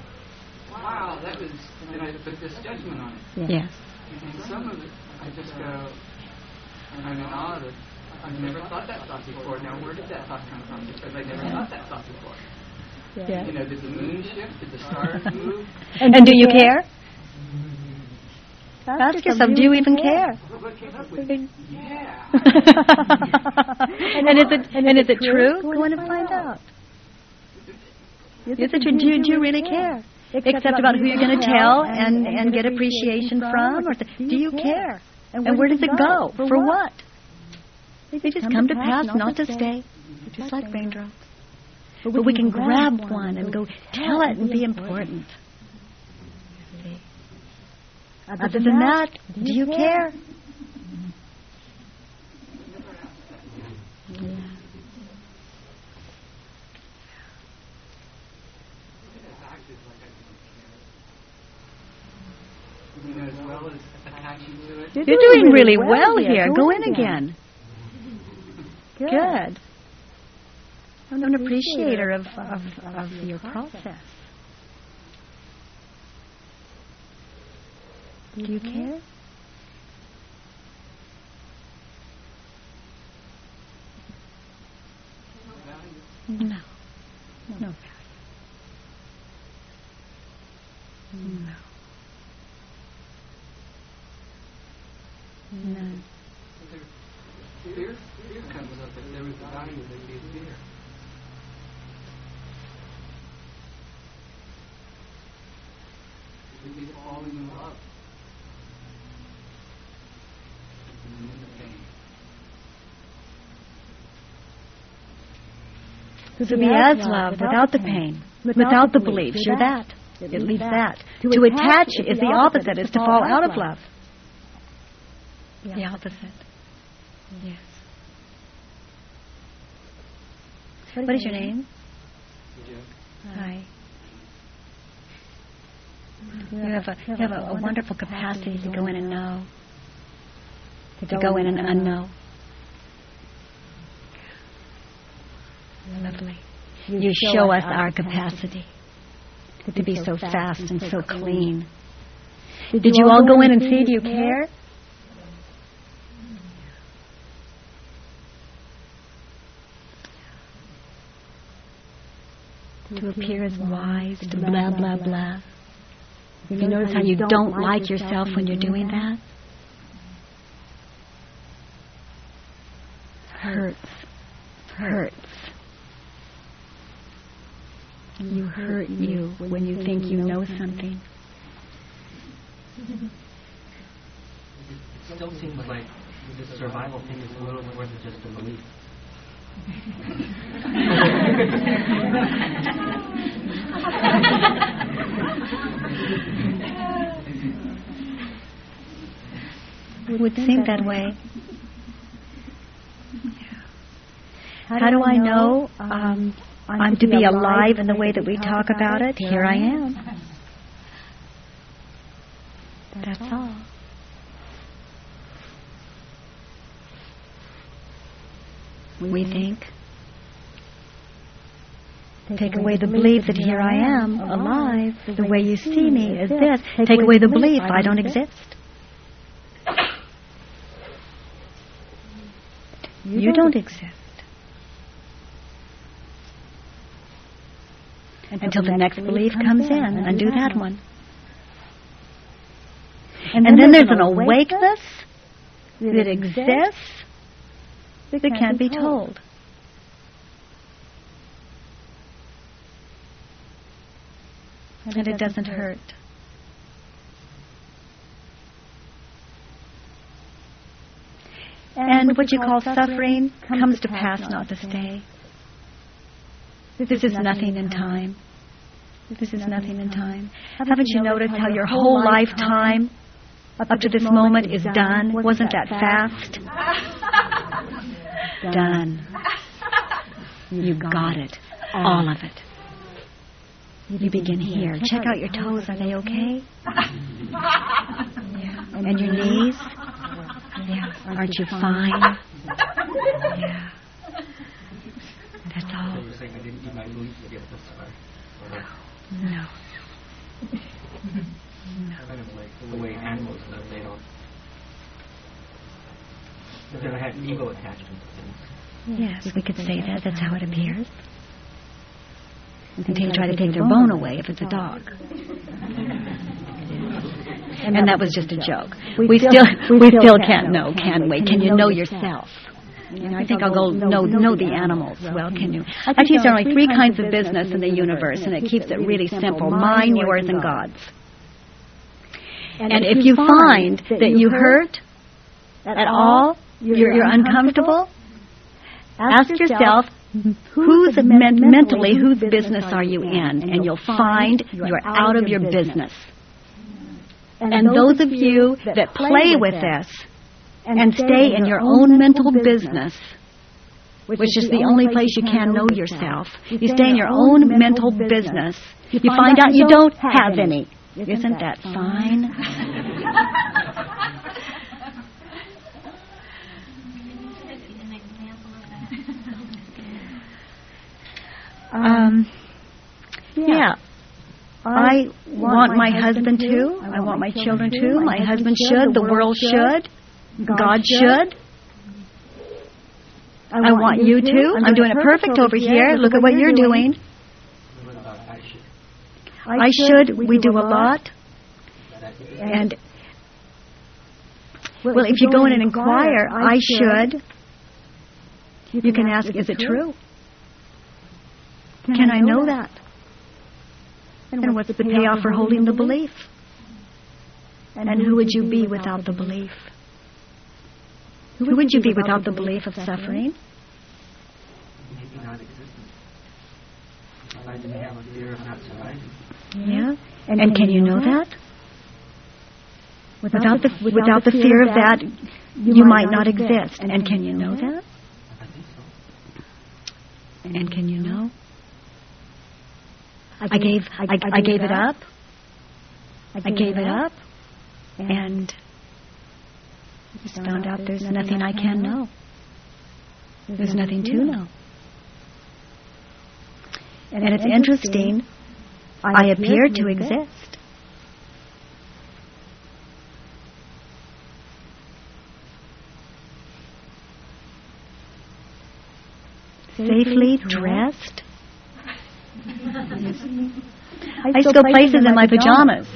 wow, that was, and I put this judgment on it. Yes. And some of it, I just go, I'm in awe that I've never thought that thought before. Now, where did that thought come from? Because I never thought that thought before. Yeah. You know, did the moon shift? Did the stars move? And do you care? Ask yourself, do you even care? What came up with Yeah. and is it and is it true? Go and find out. Is it true? Do you, do you really care? Except about who you're going to tell and and get appreciation from, or th- do you care? And where does it go? For what? They just come to pass, not to stay, just like raindrops. But we can grab one and go tell it and be important. See? Other than that, do you care? Yeah. You know, as well as attaching to it. You're doing really well here. Go in again. Good. I'm an appreciator of, of, of your process. Do you mm-hmm. care? No. No value. No. None. Fear, fear comes up. If there was a value, there'd be fear. We'd be falling in love. And then the pain. To be as love without the pain, without the beliefs, you're that. It leaves that. To attach is the opposite, is to fall out of love. The opposite. Yes. What is your name? Hi. You have a you have a, a wonderful capacity to go in and know. To go in and unknow. Lovely. You show us our capacity to be so fast and so clean. Did you all go in and see? Do you care? To appear as wise, to blah, blah, blah. You notice how you don't like yourself when you're doing that? Hurts. Hurts. You hurt you when you think you know something. It still seems like this survival thing is a little more than just a belief. It would seem that way. How do I know um, I'm to be alive in the way that we talk about it? Here I am. That's all. We think. Take away the belief that here I am, alive, the way you see me hmm, is this. Take away the belief I don't exist. You don't exist. Until the next belief comes in, and undo that one. And then there's an awakeness that exists that can't be told. And it doesn't hurt. And what you call suffering comes to pass, not to stay. This is nothing in time. This is nothing in time. Haven't you noticed how your whole lifetime up to this moment is done? Wasn't that fast? Done. You got it. All of it. You begin here. Check out your toes. Are they okay? Yeah. And your knees? Yeah. Aren't you fine? Yeah. That's So all. You're saying I didn't eat my lunch to get this far? Or No. kind of like the way animals live, they don't. They don't have ego attachment to things. Yes, we could say that. That's how it appears. Until you try to take their bone away if it's a dog. And that was just a joke. We still, we still can't *laughs* know, can we? Can you know yourself? You know, I think I'll go know know the animals. Well, can you? Actually, there are only three kinds of business in the universe, and it keeps it really simple: mine, yours, and God's. And if you find that you hurt at all, you're, you're uncomfortable, ask yourself, who's men- mentally, whose business are you in? And you'll find you're out of your business. And those of you that play with this and stay in your own mental business, which is the only place you can know yourself, you stay in your own mental business, you find out you don't have any. Isn't that fine? *laughs* Um, yeah. I want my husband to. I want my children to. My husband should. The world should. God should. I want you to. I'm doing it perfect over here. Look at what you're doing. About I should? I should. We do a lot. And, well, if you go in and inquire, I should, you can ask, is it true? Can I know that? And what's the payoff for holding the belief? And who would you be without the belief? Who would you be without the belief of suffering? Maybe non-existent. I didn't have a fear of not surviving. Yeah. And, can you know that? Without the without the fear of that, you might not exist. And can you know that? I think so. And can you know? I gave I, I gave it up. I gave it up, and I just found out there's nothing I can know. There's nothing to know. And it's interesting. I appear to exist. Safely dressed. *laughs* I still places in my pajamas.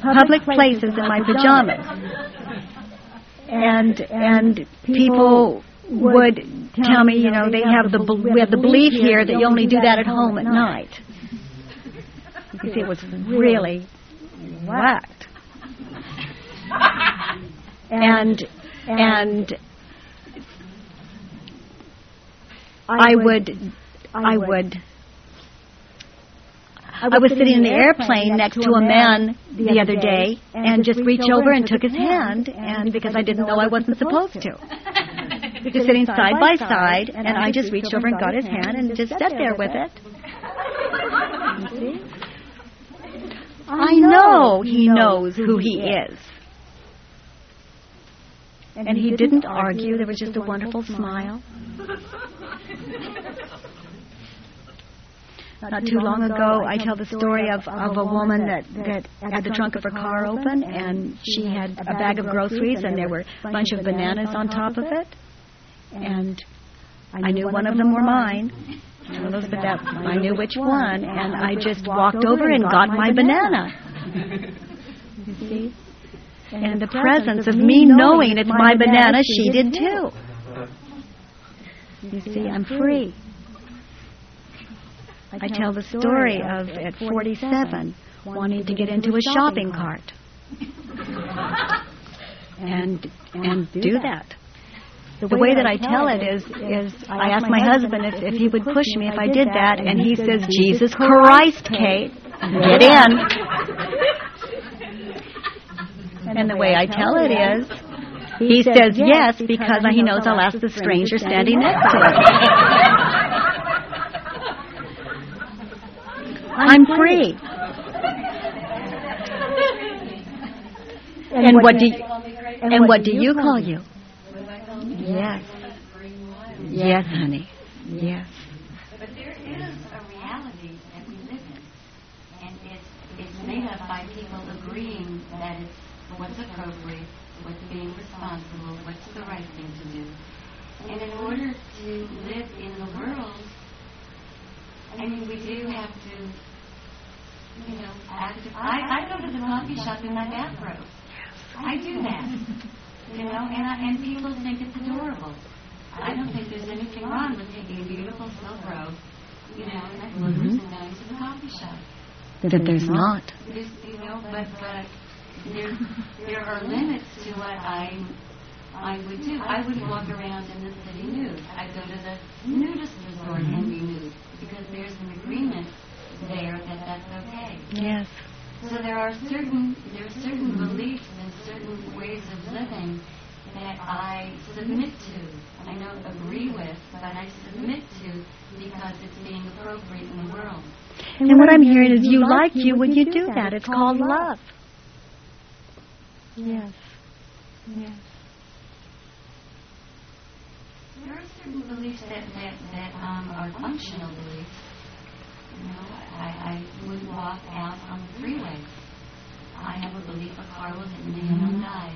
Public places in my pajamas. And and people would tell me, you know, they have the we have the belief here that you only do that at home at night. You see, it was really whacked. And and I would I would I was sitting in the airplane next to a man the other day and just reached over and took his hand and because I didn't know I wasn't supposed to. Just sitting side by side and I just reached over and got his hand and just sat there with it. I know he knows who he is. And he didn't argue. There was just a wonderful smile. *laughs* Not too long ago, I tell the story of, of a woman that, that had the trunk of her car open, and she had a bag of groceries, and there were a bunch of bananas on top of it. And I knew one of them were mine. One of those, but that I knew which one, and I just walked over and got my banana. You *laughs* see? And the presence of me knowing it's my banana, she did too. You see, I'm free. I tell the story of at 47 wanting to get into a shopping cart *laughs* and and do that. the way that I tell it is, is I ask my husband if, if he would push me if I did that, and he says, Jesus Christ, Kate, get in. *laughs* And the way I tell it is, he says yes because he knows I'll ask the stranger standing next to him. I'm free. And what do you, and what do you call you? Yes. Yes, honey. Yes. But there is a reality that we live in, and it's it's made up by people agreeing that it's what's appropriate, what's being responsible, what's the right thing to do. And in order to live in the world, I mean, we do have to, you know. I, I go to the coffee shop in my bathrobe. I do that. You know, and I, and people think it's adorable. I don't think there's anything wrong with taking a beautiful silk robe, you know, and mm-hmm. going to the coffee shop. That there's not. There's, you know, but but there there are limits to what I I would do. I would walk around in the city nude. I'd go to the nudist resort and be nude because there's an agreement there that that's okay. Yes. So there are certain there are certain beliefs and certain ways of living that I submit to. I don't agree with, but I submit to because it's being appropriate in the world. And what I'm hearing is you like you when you do that. It's called love. Yes. Yes. There are certain beliefs that that, that um, are functional beliefs. You know, I, I wouldn't walk out on the freeway. I have a belief a car will hit me and I'll die,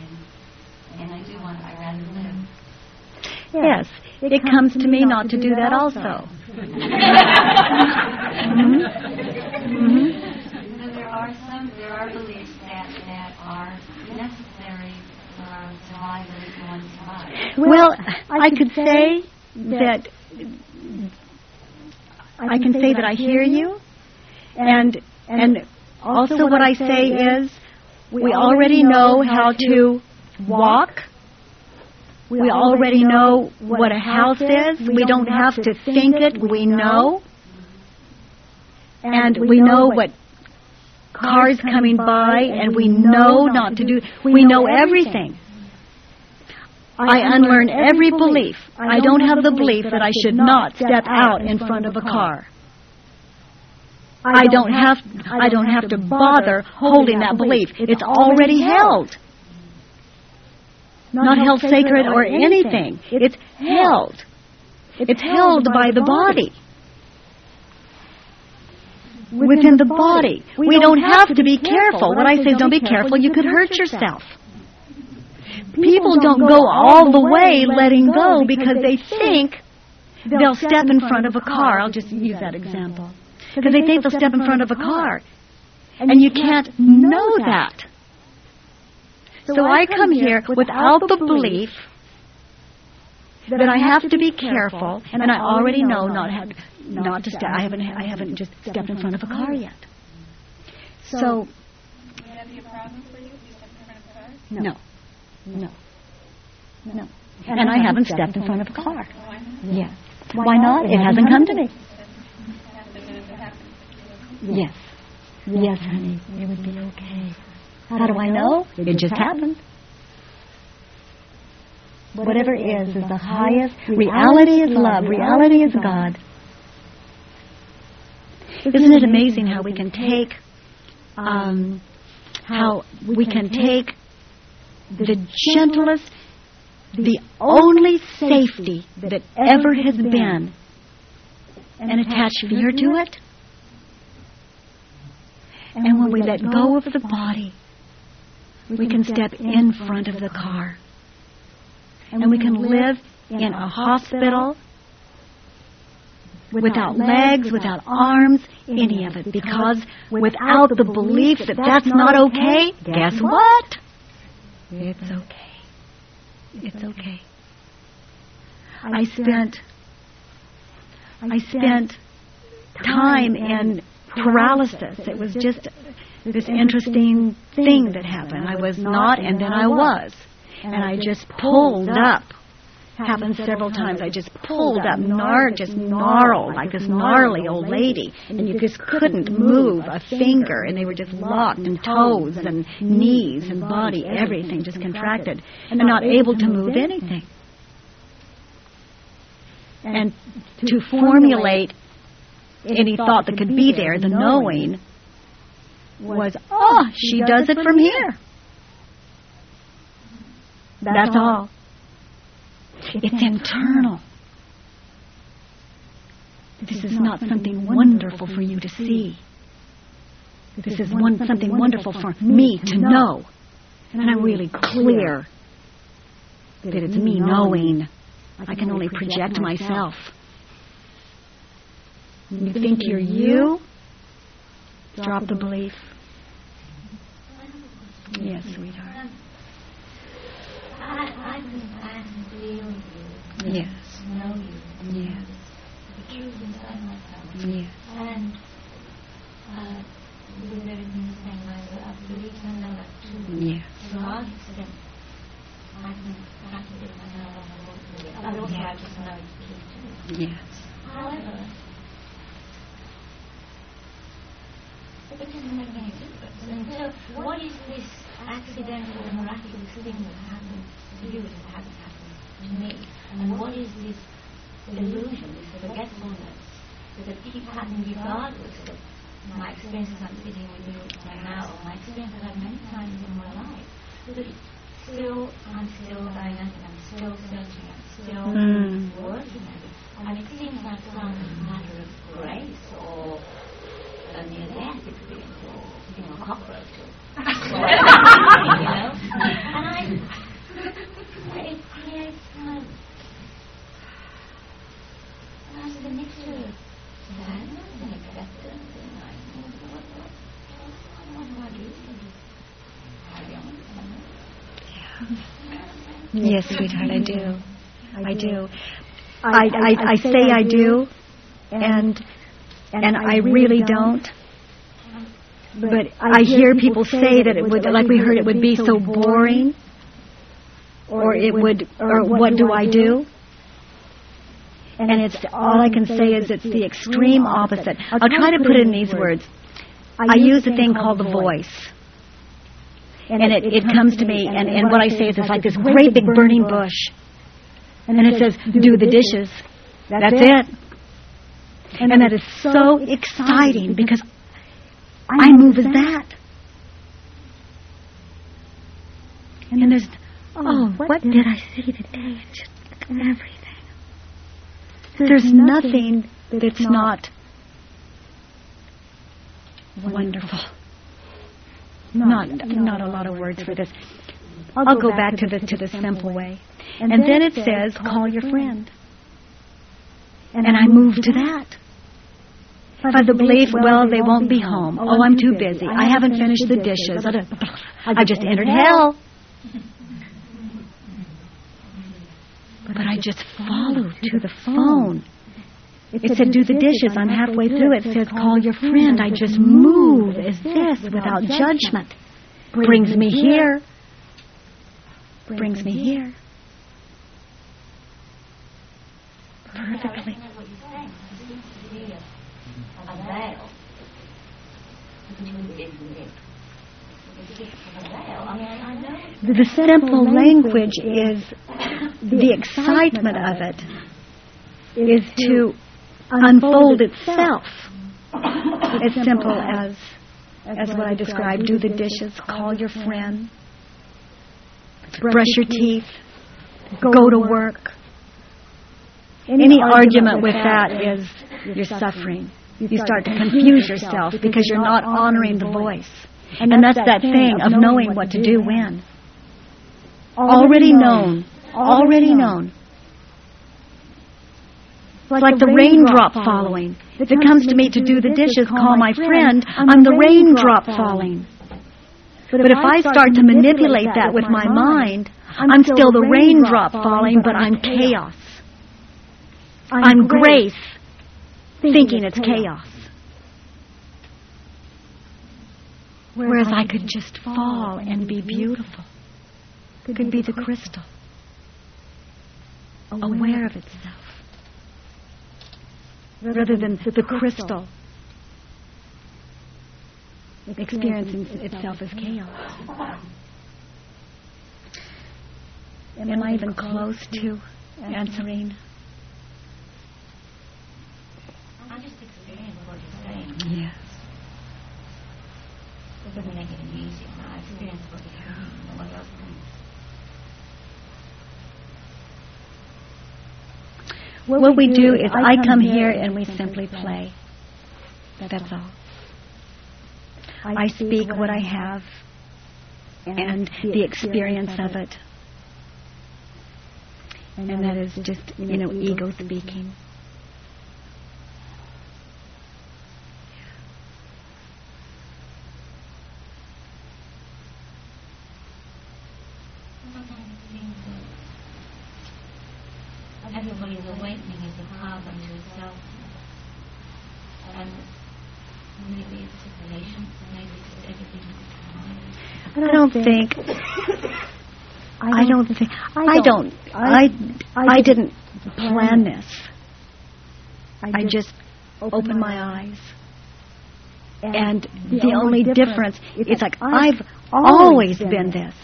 and, and I do want. I rather live. Yes. It comes to me not to do that also. *laughs* Mm-hmm. So there are some, there are beliefs that, that are necessary for survival if you want to survive. Well, I could say that I can say that I hear you, and and also what I say is we already know how to walk. We already know what a house is. We don't have to think it. We know. And we know what cars coming by, and we know not to do. We know everything. I unlearn every belief. I don't have the belief that I should not step out in front of a car. I don't have I don't have to bother holding that belief. It's already held. Not held sacred or anything. It's held. It's held by the body. Within the body. We don't have to be careful. When I say don't be careful, you could hurt yourself. People don't go all the way letting go because they think they'll step in front of a car. I'll just use that example. Because they think they'll step in front of a car. And you can't know that. So I come here without the belief that I have to be careful, and I already know not have, not to step. I haven't I haven't just stepped in front of a car yet. So Would that be a problem for you if you stepped in front of a car? no, no, no, and I haven't stepped in front of a car. Why not? Yes. Why not? It hasn't come to me. It happens if it happens. Yes. Yes, honey. It would be okay. How do I know? It just happened. Whatever is is the highest. Reality is love. Reality is God. Isn't it amazing how we can take, um, how we can take the gentlest, the only safety that ever has been, and attach fear to it? And when we let go of the body, we can step in front of the car. And we can live in a hospital without legs, without arms, any of it. Because without the belief that that's not okay, guess what? It's mm-hmm. okay. It's okay. I spent I spent time in paralysis. It was just this interesting thing that happened. I was not, and then I was. And I just pulled up happened several times. I just pulled up, gnar, just gnarled like this gnarly old lady, and you just couldn't move a finger, and they were just locked, and toes and knees and body, everything just contracted, and not able to move anything. And to formulate any thought that could be there, the knowing, was, oh, oh, she does it from here. That's all. It's internal. This is not something wonderful for you to see. This is one, something wonderful for me to know. And I'm really clear that it's me knowing. I can only project myself. You think you're you? Drop the belief. Yes, sweetheart. I, I can feel you, Yes. know you, Yes. the truth inside myself. Yes. And uh, with everything saying I I believe know that too. Yes. To a large extent, I can practice myself and I with it. But also I just know it's true. Yes. However, it doesn't make any difference. And so, what is this accidental, miraculous thing that happens to you that hasn't happened to me? And what is this illusion, this forgetfulness that keeps happening regardless of my experiences I'm sitting with you right now, or my experience that I've many times in my life? That still, I'm still dynamic, I'm still searching, I'm still Mm. working at it. And it seems like some matter of grace or a near death experience or you know, a cockroach or *laughs* you know? And I it creates kind of I said a mixture of sadness and acceptance and like what what what do I do? Carry on, you know? Yes, sweetheart, I do. I do. I, I, I say I do, and and I really don't. But I hear people say that it would, like we heard, it would be so boring, or it would, or what do I do? And it's all I can say is it's the extreme opposite. I'll try to put it in these words. I use a thing called the voice. And it, it comes to me, and, and what I say is it's like this great big burning bush. And then it says, do the dishes. That's it. And that is so exciting because I move as that. And there's, oh, oh what did I say today? Just everything. There's nothing that's not wonderful. Not, not a lot of words for this. I'll go back to the to the simple way. And then it says, call your friend. And I move to that. By the belief, well, they won't be home. Oh, I'm too busy. I haven't finished the dishes. I *laughs* just entered hell. But I just followed to the phone. It said, do the dishes. I'm halfway through. It says, call your friend. I just move as this without judgment. Brings me here. Brings me here. Perfectly. I know what you're saying. It seems to be a, a veil between this and this. It's just a veil. I mean, I, I know. The simple language is the excitement of it is to unfold itself. As simple as as what I described. Do the dishes, call your friend, brush your teeth, go to work. Any argument with that is you're suffering. You start to confuse yourself because you're not honoring the voice. And that's that thing of knowing what to do when. Already known. Already known. It's like the raindrop falling. If it comes to me to do the dishes, call my friend, I'm the raindrop falling. But if I start to manipulate that with my mind, I'm still the raindrop falling, but I'm chaos. I'm grace, thinking it's chaos. Whereas I could just fall and be beautiful. Could be the crystal. aware of itself rather than the crystal experiencing itself as chaos. Am I even close to answering? I just experience what you're saying. Yes. It doesn't make it any easier. I experience what you're saying. Nobody else can. What we do is I come here and we simply play. That's all. I speak what I have and the experience of it. And that is just, you know, ego speaking. Sometimes it seems that everybody's awakening is a path unto itself. And maybe it's just patience, maybe it's just everything is fine. I don't think. I don't think. I don't. I. I didn't plan this. I just opened my eyes, and the only difference, it's like I've always been this.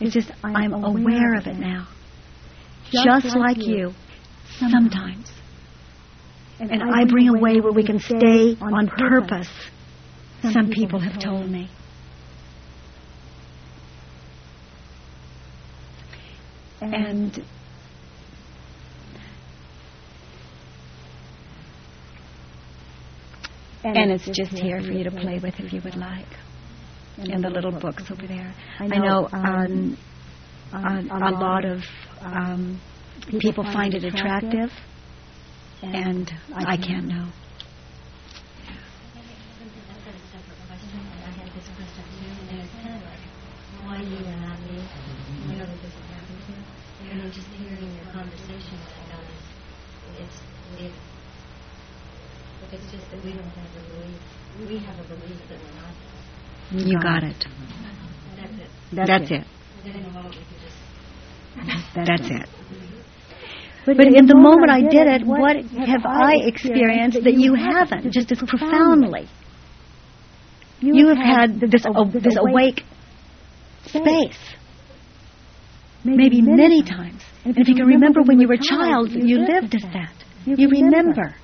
It's just I'm aware of it now, just like you. Sometimes, and I bring a way where we can stay on purpose. Some people have told me. And and it's just here for you to play with if you would like. In the little books over there. I know um, a, a lot of um, people find it attractive, and I can't know. I've got a separate question, and I had this question too, and it's kind of like why you and not me. You know that this has happened to. You know, just hearing your conversation, what I noticed, it's it. If it's just that we don't have a belief, we have a belief that we're not. You got it. That's it. That's it. Then in a moment we can just. That's it. But in the moment I did it, what have I experienced that you haven't, just as profoundly? You have had this a- this awake space, maybe many times. And if you can remember when you were a child, you lived as that. You remember.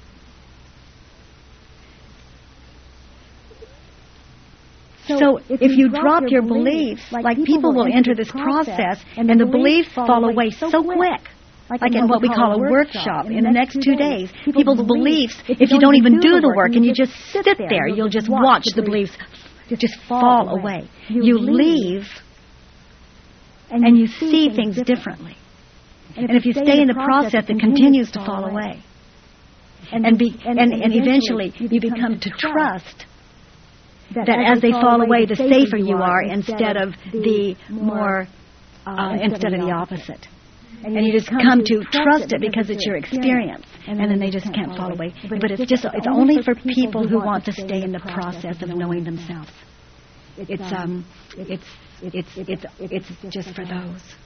So if you drop your beliefs, like people will enter this process and the beliefs fall away so quick. Like in what we call a workshop, in the next two days, people's beliefs, if you don't even do the work and you just sit there, you'll just watch the beliefs just fall away. You leave and you see things differently. And if you stay in the process, it continues to fall away. And, be, and, and eventually you become to trust that as they fall away, the safer you are instead of the more, uh, instead of the opposite. And you just come to trust it because it's your experience, and then they just can't fall away. But it's just it's only for people who want to stay in the process of knowing themselves. It's um it's it's it's it's just for those.